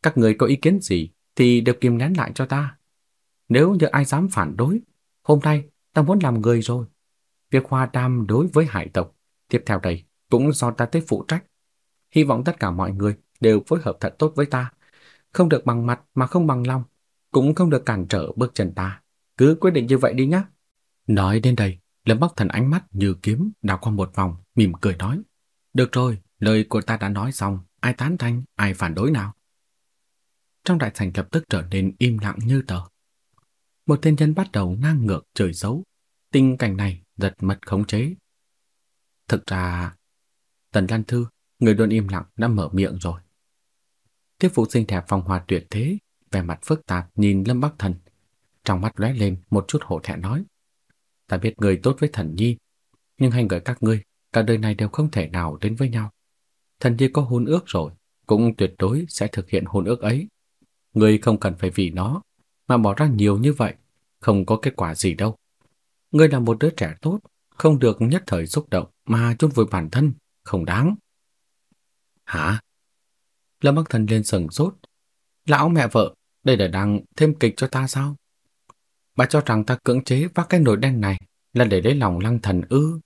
Các người có ý kiến gì thì đều kìm nén lại cho ta. Nếu như ai dám phản đối, hôm nay ta muốn làm người rồi. Việc hòa đam đối với hải tộc, tiếp theo đây cũng do ta tới phụ trách. Hy vọng tất cả mọi người đều phối hợp thật tốt với ta. Không được bằng mặt mà không bằng lòng, cũng không được cản trở bước chân ta. Cứ quyết định như vậy đi nhá. Nói đến đây, Lâm Bắc Thần ánh mắt như kiếm đảo qua một vòng, mỉm cười nói. Được rồi, lời của ta đã nói xong, ai tán thành, ai phản đối nào. Trong đại sảnh lập tức trở nên im lặng như tờ. Một tên nhân bắt đầu ngang ngược trời xấu. Tình cảnh này giật mật khống chế. Thực ra, Tần Lan Thư, người luôn im lặng đã mở miệng rồi. Tiếp phụ sinh đẹp phong hoa tuyệt thế, vẻ mặt phức tạp nhìn Lâm Bắc Thần. Trong mắt lóe lên một chút hổ thẹn nói. Ta biết người tốt với thần nhi, nhưng hai người các ngươi cả đời này đều không thể nào đến với nhau. Thần nhi có hôn ước rồi, cũng tuyệt đối sẽ thực hiện hôn ước ấy. Ngươi không cần phải vì nó mà bỏ ra nhiều như vậy, không có kết quả gì đâu. Ngươi là một đứa trẻ tốt, không được nhất thời xúc động mà chôn vùi bản thân, không đáng. Hả? Lâm Bắc Thần lên sừng sốt. Lão mẹ vợ, đây là đang thêm kịch cho ta sao? Bà cho rằng ta cưỡng chế vác cái nồi đen này là để lấy lòng lăng thần ư?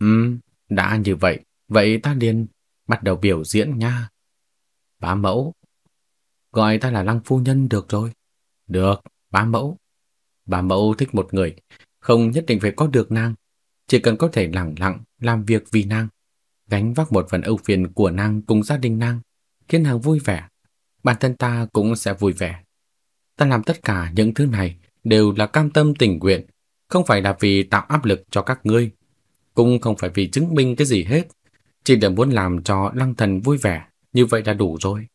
Ừm, đã như vậy, vậy ta liền bắt đầu biểu diễn nha. Bá mẫu, gọi ta là lăng phu nhân được rồi. Được, bá mẫu. Bá mẫu thích một người, không nhất định phải có được nàng, chỉ cần có thể lặng lặng làm việc vì nàng, gánh vác một phần ưu phiền của nàng cùng gia đình nàng, khiến nàng vui vẻ. Bản thân ta cũng sẽ vui vẻ. Ta làm tất cả những thứ này đều là cam tâm tình nguyện, không phải là vì tạo áp lực cho các ngươi, cũng không phải vì chứng minh cái gì hết, chỉ là muốn làm cho Lăng Thần vui vẻ, như vậy là đủ rồi.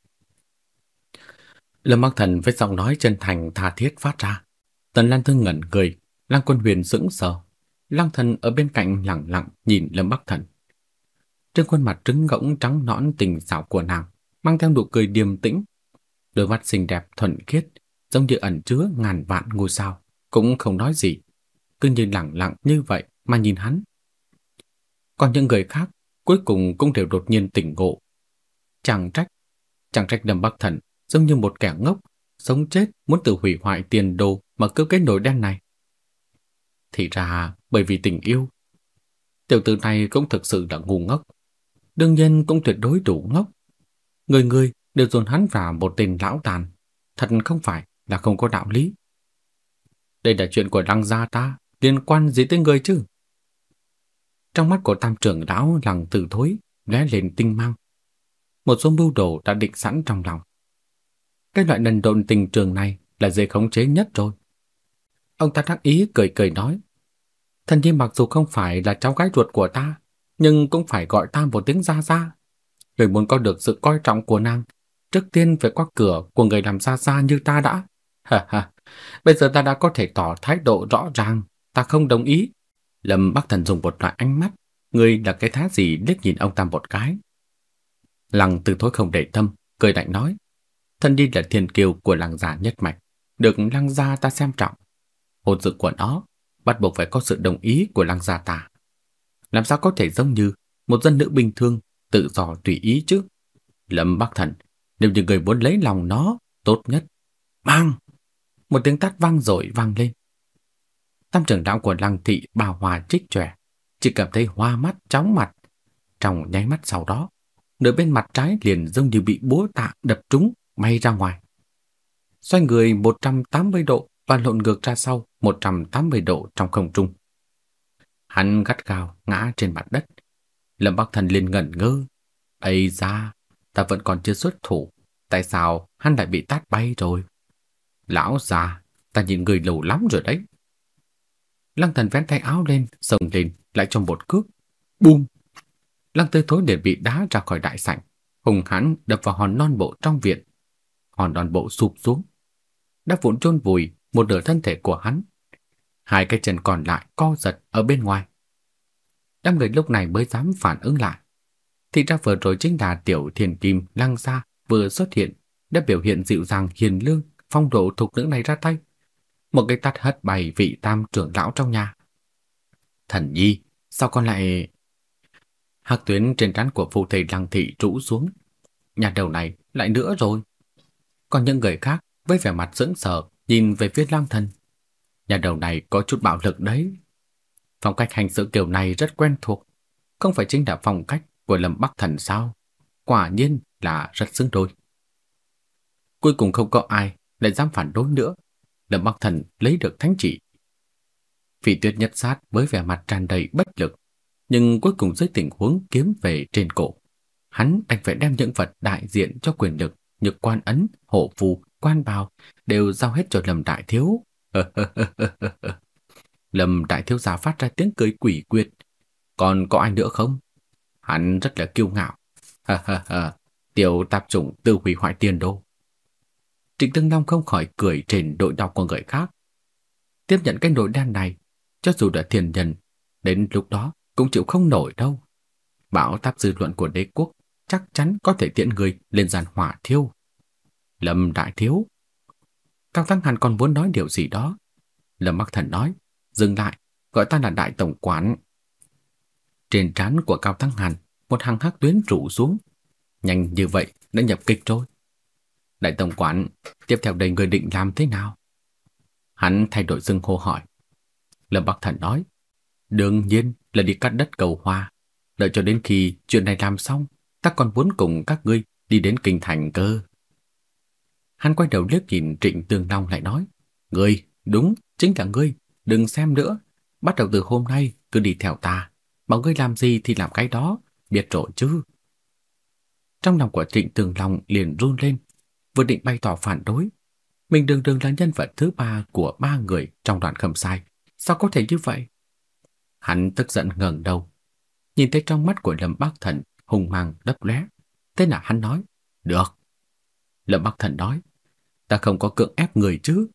Lâm Bắc Thần với giọng nói chân thành tha thiết phát ra. Tần Lan Thương ngẩn người, Lăng Quân Huyền sững sờ. Lăng Thần ở bên cạnh lặng lặng nhìn Lâm Bắc Thần. Trên khuôn mặt trứng ngỗng trắng nõn tình xảo của nàng, mang theo nụ cười điềm tĩnh. Đôi mắt xinh đẹp thuần khiết, giống như ẩn chứa ngàn vạn ngôi sao, cũng không nói gì, cứ như lặng lặng như vậy mà nhìn hắn. Còn những người khác cuối cùng cũng đều đột nhiên tỉnh ngộ. Chẳng trách, chẳng trách đầm Bắc Thần giống như một kẻ ngốc, sống chết muốn tự hủy hoại tiền đồ mà cướp cái nồi đen này. Thì ra bởi vì tình yêu. Tiểu tử này cũng thực sự là ngu ngốc. Đương nhiên cũng tuyệt đối đủ ngốc. Người người đều dồn hắn vào một tên lão tàn. Thật không phải là không có đạo lý. Đây là chuyện của lăng gia ta, liên quan gì tới người chứ? Trong mắt của tam trưởng lão lằng từ thối, lóe lên tinh mang. Một số mưu đồ đã định sẵn trong lòng. Cái loại nần độn tình trường này là dễ khống chế nhất rồi. Ông ta đắc ý cười cười nói. Thần nhi mặc dù không phải là cháu gái ruột của ta, nhưng cũng phải gọi ta một tiếng ra ra. Người muốn có được sự coi trọng của nàng, trước tiên phải qua cửa của người làm ra ra như ta đã. Ha ha, bây giờ ta đã có thể tỏ thái độ rõ ràng, ta không đồng ý. Lâm Bắc Thần dùng một loại ánh mắt, người là cái thá gì liếc nhìn ông ta một cái. Lăng từ thối không để tâm, cười lạnh nói. thân đi là thiên kiều của làng già nhất mạch, được lăng gia ta xem trọng. Hôn sự của nó bắt buộc phải có sự đồng ý của lăng gia ta. Làm sao có thể giống như một dân nữ bình thường tự do tùy ý chứ? Lâm Bắc Thần, nếu như người muốn lấy lòng nó, tốt nhất. Bang! Một tiếng tát vang rội vang lên. Tam trưởng đạo của lăng thị bà hòa trích trẻ, chỉ cảm thấy hoa mắt chóng mặt. Trong nháy mắt sau đó, nửa bên mặt trái liền giống như bị búa tạ đập trúng, bay ra ngoài. Xoay người 180 độ và lộn ngược ra sau 180 độ trong không trung. Hắn gắt gao ngã trên mặt đất. Lâm Bắc Thần liền ngẩn ngơ. Ây da, ta vẫn còn chưa xuất thủ. Tại sao hắn lại bị tát bay rồi? Lão già, ta nhìn người lâu lắm rồi đấy. Lăng thần vén tay áo lên, sồng lên, lại trong một cước. Bùm! Lăng tươi thối liền bị đá ra khỏi đại sảnh. Hùng hãn đập vào hòn non bộ trong viện. Hòn non bộ sụp xuống. Đã vụn chôn vùi một nửa thân thể của hắn. Hai cái chân còn lại co giật ở bên ngoài. Đám người lúc này mới dám phản ứng lại. Thì ra vừa rồi chính là tiểu thiền kim lăng ra vừa xuất hiện, đã biểu hiện dịu dàng hiền lương, phong độ thục nữ này ra tay. Một cái tát hất bày vị tam trưởng lão trong nhà. Thần nhi, sao con lại... Hạc tuyến trên trán của phù thầy lăng thị rũ xuống. Nhà đầu này lại nữa rồi. Còn những người khác với vẻ mặt sững sờ nhìn về phía lang thần. Nhà đầu này có chút bạo lực đấy. Phong cách hành sự kiểu này rất quen thuộc. Không phải chính là phong cách của Lâm Bắc Thần sao? Quả nhiên là rất xứng đôi. Cuối cùng không có ai lại dám phản đối nữa. Lâm Bắc Thần lấy được thánh chỉ. Phỉ tuyết nhất sát với vẻ mặt tràn đầy bất lực, nhưng cuối cùng dưới tình huống kiếm về trên cổ. Hắn đành phải đem những vật đại diện cho quyền lực như quan ấn, hộ phù, quan bào đều giao hết cho Lâm Đại Thiếu. Lâm Đại Thiếu gia phát ra tiếng cười quỷ quyệt. Còn có ai nữa không? Hắn rất là kiêu ngạo. Ha ha ha, tiểu tạp chủng tự hủy hoại tiền đô. Trịnh Tương Long không khỏi cười trên đội đau của người khác. Tiếp nhận cái nỗi đen này, cho dù đã thiền nhân, đến lúc đó cũng chịu không nổi đâu. Bảo táp dư luận của đế quốc chắc chắn có thể tiện người lên giàn hỏa thiêu. Lâm đại thiếu. Cao Thắng Hàn còn muốn nói điều gì đó. Lâm Bắc Thần nói, dừng lại, gọi ta là đại tổng quản. Trên trán của Cao Thắng Hàn, một hàng hắc tuyến rủ xuống. Nhanh như vậy đã nhập kịch rồi. Đại tổng quản, tiếp theo đây người định làm thế nào? Hắn thay đổi dưng hô hỏi. Lâm Bắc Thần nói, đương nhiên là đi cắt đất cầu hoa. Đợi cho đến khi chuyện này làm xong, ta còn muốn cùng các ngươi đi đến kinh thành cơ. Hắn quay đầu liếc nhìn Trịnh tường Long lại nói, Ngươi, đúng, chính là ngươi, đừng xem nữa. Bắt đầu từ hôm nay, cứ đi theo ta. Bảo ngươi làm gì thì làm cái đó, biết rồi chứ. Trong lòng của Trịnh tường Long liền run lên, vừa định bày tỏ phản đối. Mình đường đường là nhân vật thứ ba của ba người trong đoạn khẩm sai. Sao có thể như vậy? Hắn tức giận ngẩng đầu. Nhìn thấy trong mắt của Lâm Bắc Thần hùng mang đấp lóe. Thế là hắn nói? Được. Lâm Bắc Thần nói. Ta không có cưỡng ép người chứ.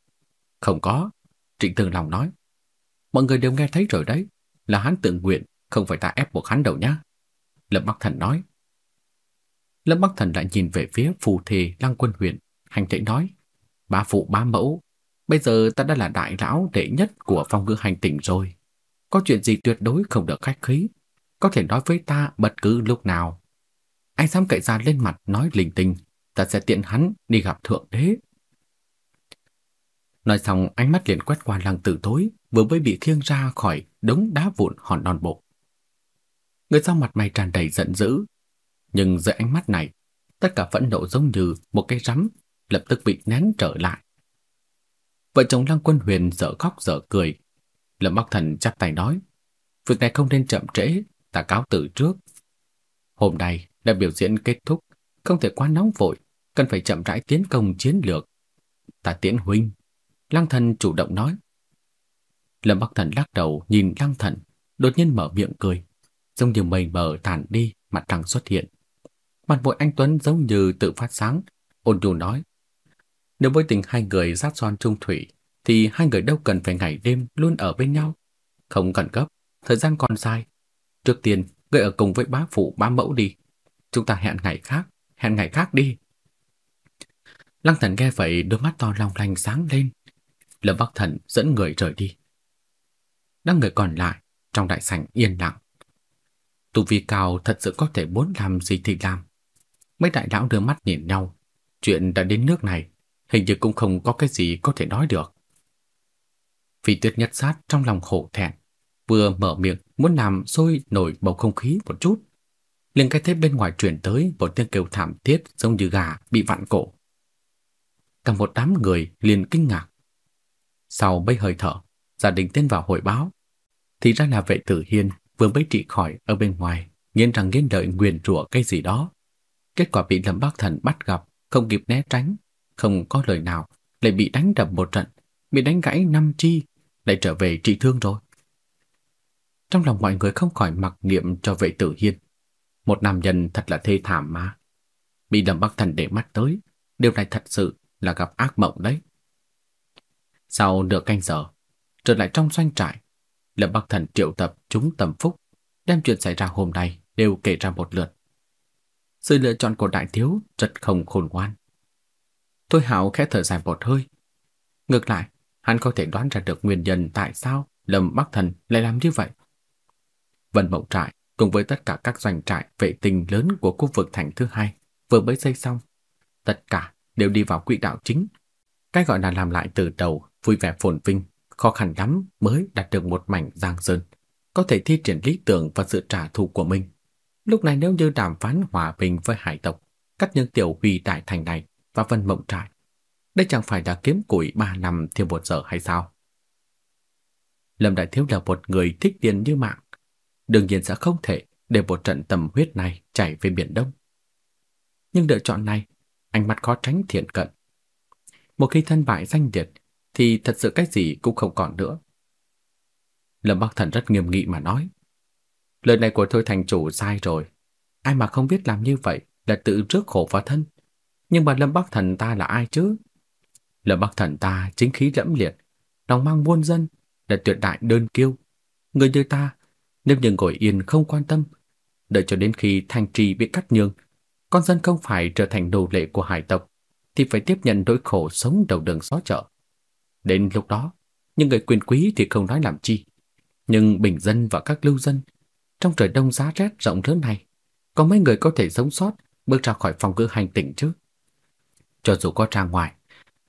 Không có. Trịnh Tường Long nói. Mọi người đều nghe thấy rồi đấy. Là hắn tự nguyện, không phải ta ép buộc hắn đâu nhá. Lâm Bắc Thần nói. Lâm Bắc Thần lại nhìn về phía phù thề Lăng Quân huyện, hành lễ nói, ba phụ ba mẫu, bây giờ ta đã là đại lão đệ nhất của phong ngữ hành tỉnh rồi. Có chuyện gì tuyệt đối không được khách khí, có thể nói với ta bất cứ lúc nào. Anh dám cậy ra lên mặt nói linh tinh, ta sẽ tiện hắn đi gặp thượng đế. Nói xong ánh mắt liền quét qua lăng tử tối, vừa mới bị khiêng ra khỏi đống đá vụn hòn non bộ. Người sau mặt mày tràn đầy giận dữ, nhưng dưới ánh mắt này, tất cả phẫn nộ giống như một cái rắm lập tức bị nén trở lại. Vợ chồng Lăng Quân Huyền dở khóc dở cười. Lâm Bắc Thần chắp tay nói, việc này không nên chậm trễ, ta cáo từ trước. Hôm nay đã biểu diễn kết thúc, không thể quá nóng vội, cần phải chậm rãi tiến công chiến lược. Ta tiễn huynh. Lăng Thần chủ động nói. Lâm Bắc Thần lắc đầu nhìn Lăng Thần, đột nhiên mở miệng cười, giống như mây mờ tàn đi, mặt trăng xuất hiện. Mặt mũi anh Tuấn giống như tự phát sáng, ôn nhu nói. Nếu với tình hai người giáp son trung thủy, thì hai người đâu cần phải ngày đêm luôn ở bên nhau. Không cần gấp, thời gian còn dài. Trước tiên, người ở cùng với bá phụ bá mẫu đi. Chúng ta hẹn ngày khác, hẹn ngày khác đi. Lăng thần nghe vậy đôi mắt to long lanh sáng lên. Lâm Bắc Thần dẫn người rời đi. Đám người còn lại trong đại sảnh yên lặng. Tu vi cao thật sự có thể muốn làm gì thì làm. Mấy đại lão đưa mắt nhìn nhau. Chuyện đã đến nước này, hình như cũng không có cái gì có thể nói được. Phi tuyết nhất sát trong lòng hổ thẹn, vừa mở miệng muốn làm sôi nổi bầu không khí một chút. liền cái thế bên ngoài truyền tới một tiếng kêu thảm thiết giống như gà bị vặn cổ. Cả một đám người liền kinh ngạc. Sau mấy hơi thở, gia đình tiến vào hội báo. Thì ra là vệ tử hiên vừa mới trị khỏi ở bên ngoài, nghiến răng nghiến lợi nguyền rủa cái gì đó. Kết quả bị Lâm Bắc Thần bắt gặp, không kịp né tránh, không có lời nào, lại bị đánh đập một trận, bị đánh gãy năm chi, lại trở về trị thương rồi. Trong lòng mọi người không khỏi mặc niệm cho vệ tử hiên. Một nam nhân thật là thê thảm mà. Bị Lâm Bắc Thần để mắt tới, điều này thật sự là gặp ác mộng đấy. Sau nửa canh giờ, trở lại trong doanh trại, Lâm Bắc Thần triệu tập chúng tầm phúc, đem chuyện xảy ra hôm nay đều kể ra một lượt. Sự lựa chọn của đại thiếu rất không khôn ngoan. Thôi Hạo khẽ thở dài một hơi. Ngược lại, hắn có thể đoán ra được nguyên nhân tại sao Lâm Bắc Thần lại làm như vậy. Vân Mộng Trại cùng với tất cả các doanh trại vệ tinh lớn của khu vực thành thứ hai vừa mới xây xong, tất cả đều đi vào quỹ đạo chính. Cái gọi là làm lại từ đầu, vui vẻ phồn vinh khó khăn lắm mới đạt được một mảnh giang sơn, có thể thi triển lý tưởng và sự trả thù của mình. Lúc này nếu như đàm phán hòa bình với hải tộc, cắt những tiểu huy đại thành này và vân mộng trại. Đây chẳng phải là kiếm củi ba năm thiêu một giờ hay sao? Lâm Đại Thiếu là một người thích tiền như mạng. Đương nhiên sẽ không thể để một trận tầm huyết này chảy về Biển Đông. Nhưng lựa chọn này, ánh mắt khó tránh thiện cận. Một khi thân bại danh liệt, thì thật sự cái gì cũng không còn nữa. Lâm Bắc Thần rất nghiêm nghị mà nói. Lời này của Thôi Thành Chủ sai rồi. Ai mà không biết làm như vậy là tự rước khổ vào thân. Nhưng mà Lâm Bắc Thần ta là ai chứ? Lâm Bắc Thần ta chính khí lẫm liệt, lòng mang muôn dân, là tuyệt đại đơn kiêu. Người như ta, nếu như ngồi yên không quan tâm, đợi cho đến khi thành trì bị cắt nhường, con dân không phải trở thành đồ lệ của hải tộc, thì phải tiếp nhận nỗi khổ sống đầu đường xó chợ. Đến lúc đó, những người quyền quý thì không nói làm chi, nhưng bình dân và các lưu dân trong trời đông giá rét rộng lớn này, có mấy người có thể sống sót bước ra khỏi phòng cư hành tỉnh chứ? Cho dù có ra ngoài,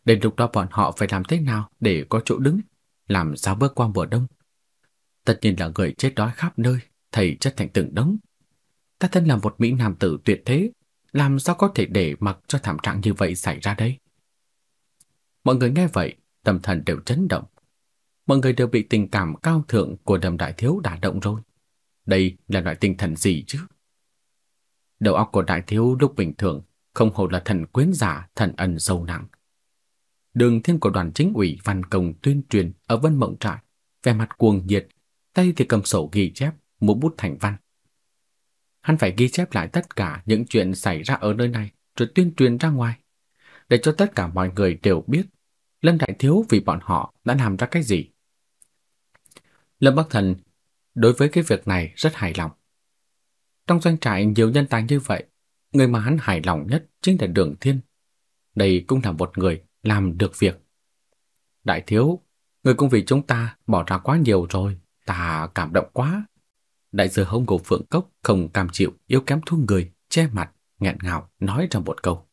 đến lúc đó bọn họ phải làm thế nào để có chỗ đứng, làm sao bước qua mùa đông? Tất nhiên là người chết đói khắp nơi, thầy chất thành từng đống. Ta thân là một mỹ nam tử tuyệt thế, làm sao có thể để mặc cho thảm trạng như vậy xảy ra đây? Mọi người nghe vậy, tâm thần đều chấn động. Mọi người đều bị tình cảm cao thượng của đầm đại thiếu đả động rồi. Đây là loại tinh thần gì chứ? Đầu óc của đại thiếu lúc bình thường không hồ là thần quyến giả, thần ẩn sâu nặng. Đường thiên của đoàn chính ủy văn công tuyên truyền ở Vân Mộng Trại, vẻ mặt cuồng nhiệt, tay thì cầm sổ ghi chép, một bút thành văn. Hắn phải ghi chép lại tất cả những chuyện xảy ra ở nơi này rồi tuyên truyền ra ngoài, để cho tất cả mọi người đều biết Lâm Đại Thiếu vì bọn họ đã làm ra cái gì. Lâm Bắc Thần đối với cái việc này rất hài lòng. Trong doanh trại nhiều nhân tài như vậy, người mà hắn hài lòng nhất chính là Đường Thiên. Đây cũng là một người làm được việc. Đại thiếu, người cũng vì chúng ta bỏ ra quá nhiều rồi, ta cảm động quá. Đại sư hông cổ phượng cốc không cam chịu, yếu kém thua người, che mặt, nghẹn ngào nói ra một câu.